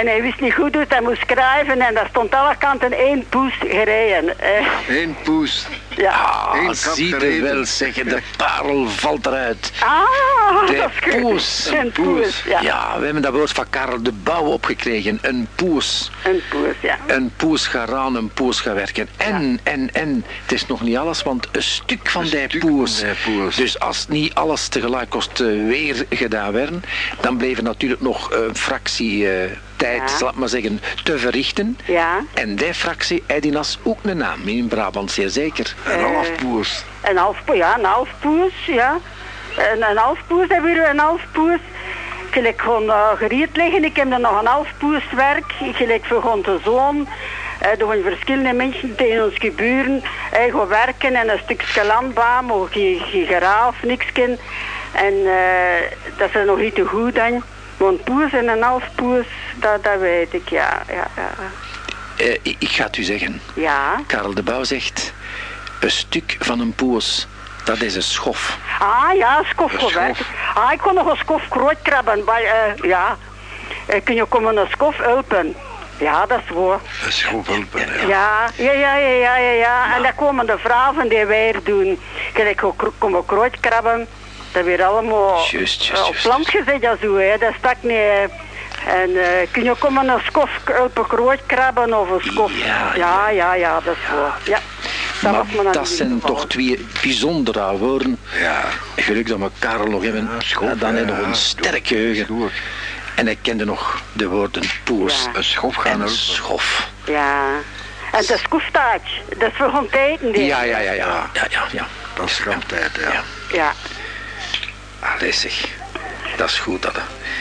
Speaker 10: En hij wist niet goed hoe hij moest schrijven en daar stond alle kanten één poes gereden. Eh,
Speaker 3: Eén poes.
Speaker 10: ja.
Speaker 2: Ah,
Speaker 3: Eén kap
Speaker 2: zie je
Speaker 3: gereden.
Speaker 2: wel zeggen, de parel valt eruit.
Speaker 10: Ah,
Speaker 2: De
Speaker 10: dat is goed.
Speaker 2: poes.
Speaker 10: Een poes, ja.
Speaker 2: Ja, we hebben dat woord van Karel de Bouw opgekregen. Een poes.
Speaker 10: Een poes, ja.
Speaker 2: Een poes gaat aan, een poes gaat werken. En, en, en, het is nog niet alles, want een stuk van
Speaker 3: Een
Speaker 2: die
Speaker 3: stuk
Speaker 2: poes.
Speaker 3: van die poes.
Speaker 2: Dus als niet alles tegelijk kost eh, weer gedaan werden, dan bleef er natuurlijk nog een fractie eh, tijd,
Speaker 10: Ja.
Speaker 2: ik maar zeggen, te verrichten.
Speaker 10: Ja.
Speaker 2: En die fractie, has ook een naam, in Brabant zeer zeker.
Speaker 3: Een half poes.
Speaker 10: Een half poes, ja, een half poes, ja. Een, een half poes hebben we, een half poes. Gelijk gewoon uh, geriet liggen. Ik heb dan nog een half poes werk. Gelijk voor gewoon de zoon. Uh, er gaan verschillende mensen tegen ons geburen. Hij gaat werken en een stukje landbouw, maar geen, geraaf, niks. En eh, dat is nog niet te goed dan. Poes en een half poes, dat, dat weet ik, ja. Ja, ja.
Speaker 2: Eh, ik ik ga het u zeggen.
Speaker 10: ja.
Speaker 2: Karel de Bouw zegt, een stuk van een poes Dat is een schof.
Speaker 10: Ah ja, gewerkt.
Speaker 3: skof.
Speaker 10: Ah, ik kon nog een skof groot krabben. Bij, eh, ja, Eh, kun je komen een skof helpen? Ja, dat is waar.
Speaker 3: Dat is goed helpen, ja.
Speaker 10: Ja, ja, ja, ja, ja, ja. ja. En dan komen de vrouwen die weer doen. Kijk, ik kom groot krabben. Dat weer allemaal eh, op land gezet ja, zo, hè. Dat stak niet... En eh, kun je komen een skof helpen groot krabben of een skof?
Speaker 2: Ja,
Speaker 10: ja, ja, ja, dat is waar. Ja. Dat
Speaker 2: Maar zijn toch twee bijzondere woorden.
Speaker 3: Ja.
Speaker 2: Gelukkig dat we Karel nog hebben.
Speaker 3: Ja, schof,
Speaker 2: Ja, dan
Speaker 3: ja,
Speaker 2: nog een sterk geheugen. En hij kende nog de woorden poers
Speaker 10: Ja.
Speaker 3: Een schof gaan
Speaker 2: en schof.
Speaker 10: Ja. En de skoeftaart, dat is voor gewoon die.
Speaker 2: Ja, ja, ja, ja. Ja, ja, ja.
Speaker 3: Dat is tijd, ja.
Speaker 2: Ja. Allee zeg. Dat is goed, dat.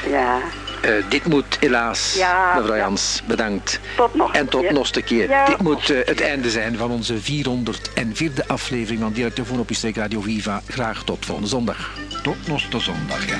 Speaker 10: ja.
Speaker 2: Eh, dit moet helaas,
Speaker 10: Ja,
Speaker 2: mevrouw
Speaker 10: ja.
Speaker 2: Jans, bedankt.
Speaker 10: Tot nog
Speaker 2: En tot
Speaker 10: een keer.
Speaker 2: nog een keer.
Speaker 10: Ja.
Speaker 2: Dit moet
Speaker 9: eh, het einde zijn van onze 404e aflevering van Directofoon op streek Radio Viva. Graag tot volgende zondag.
Speaker 3: Tot nog de zondag, ja.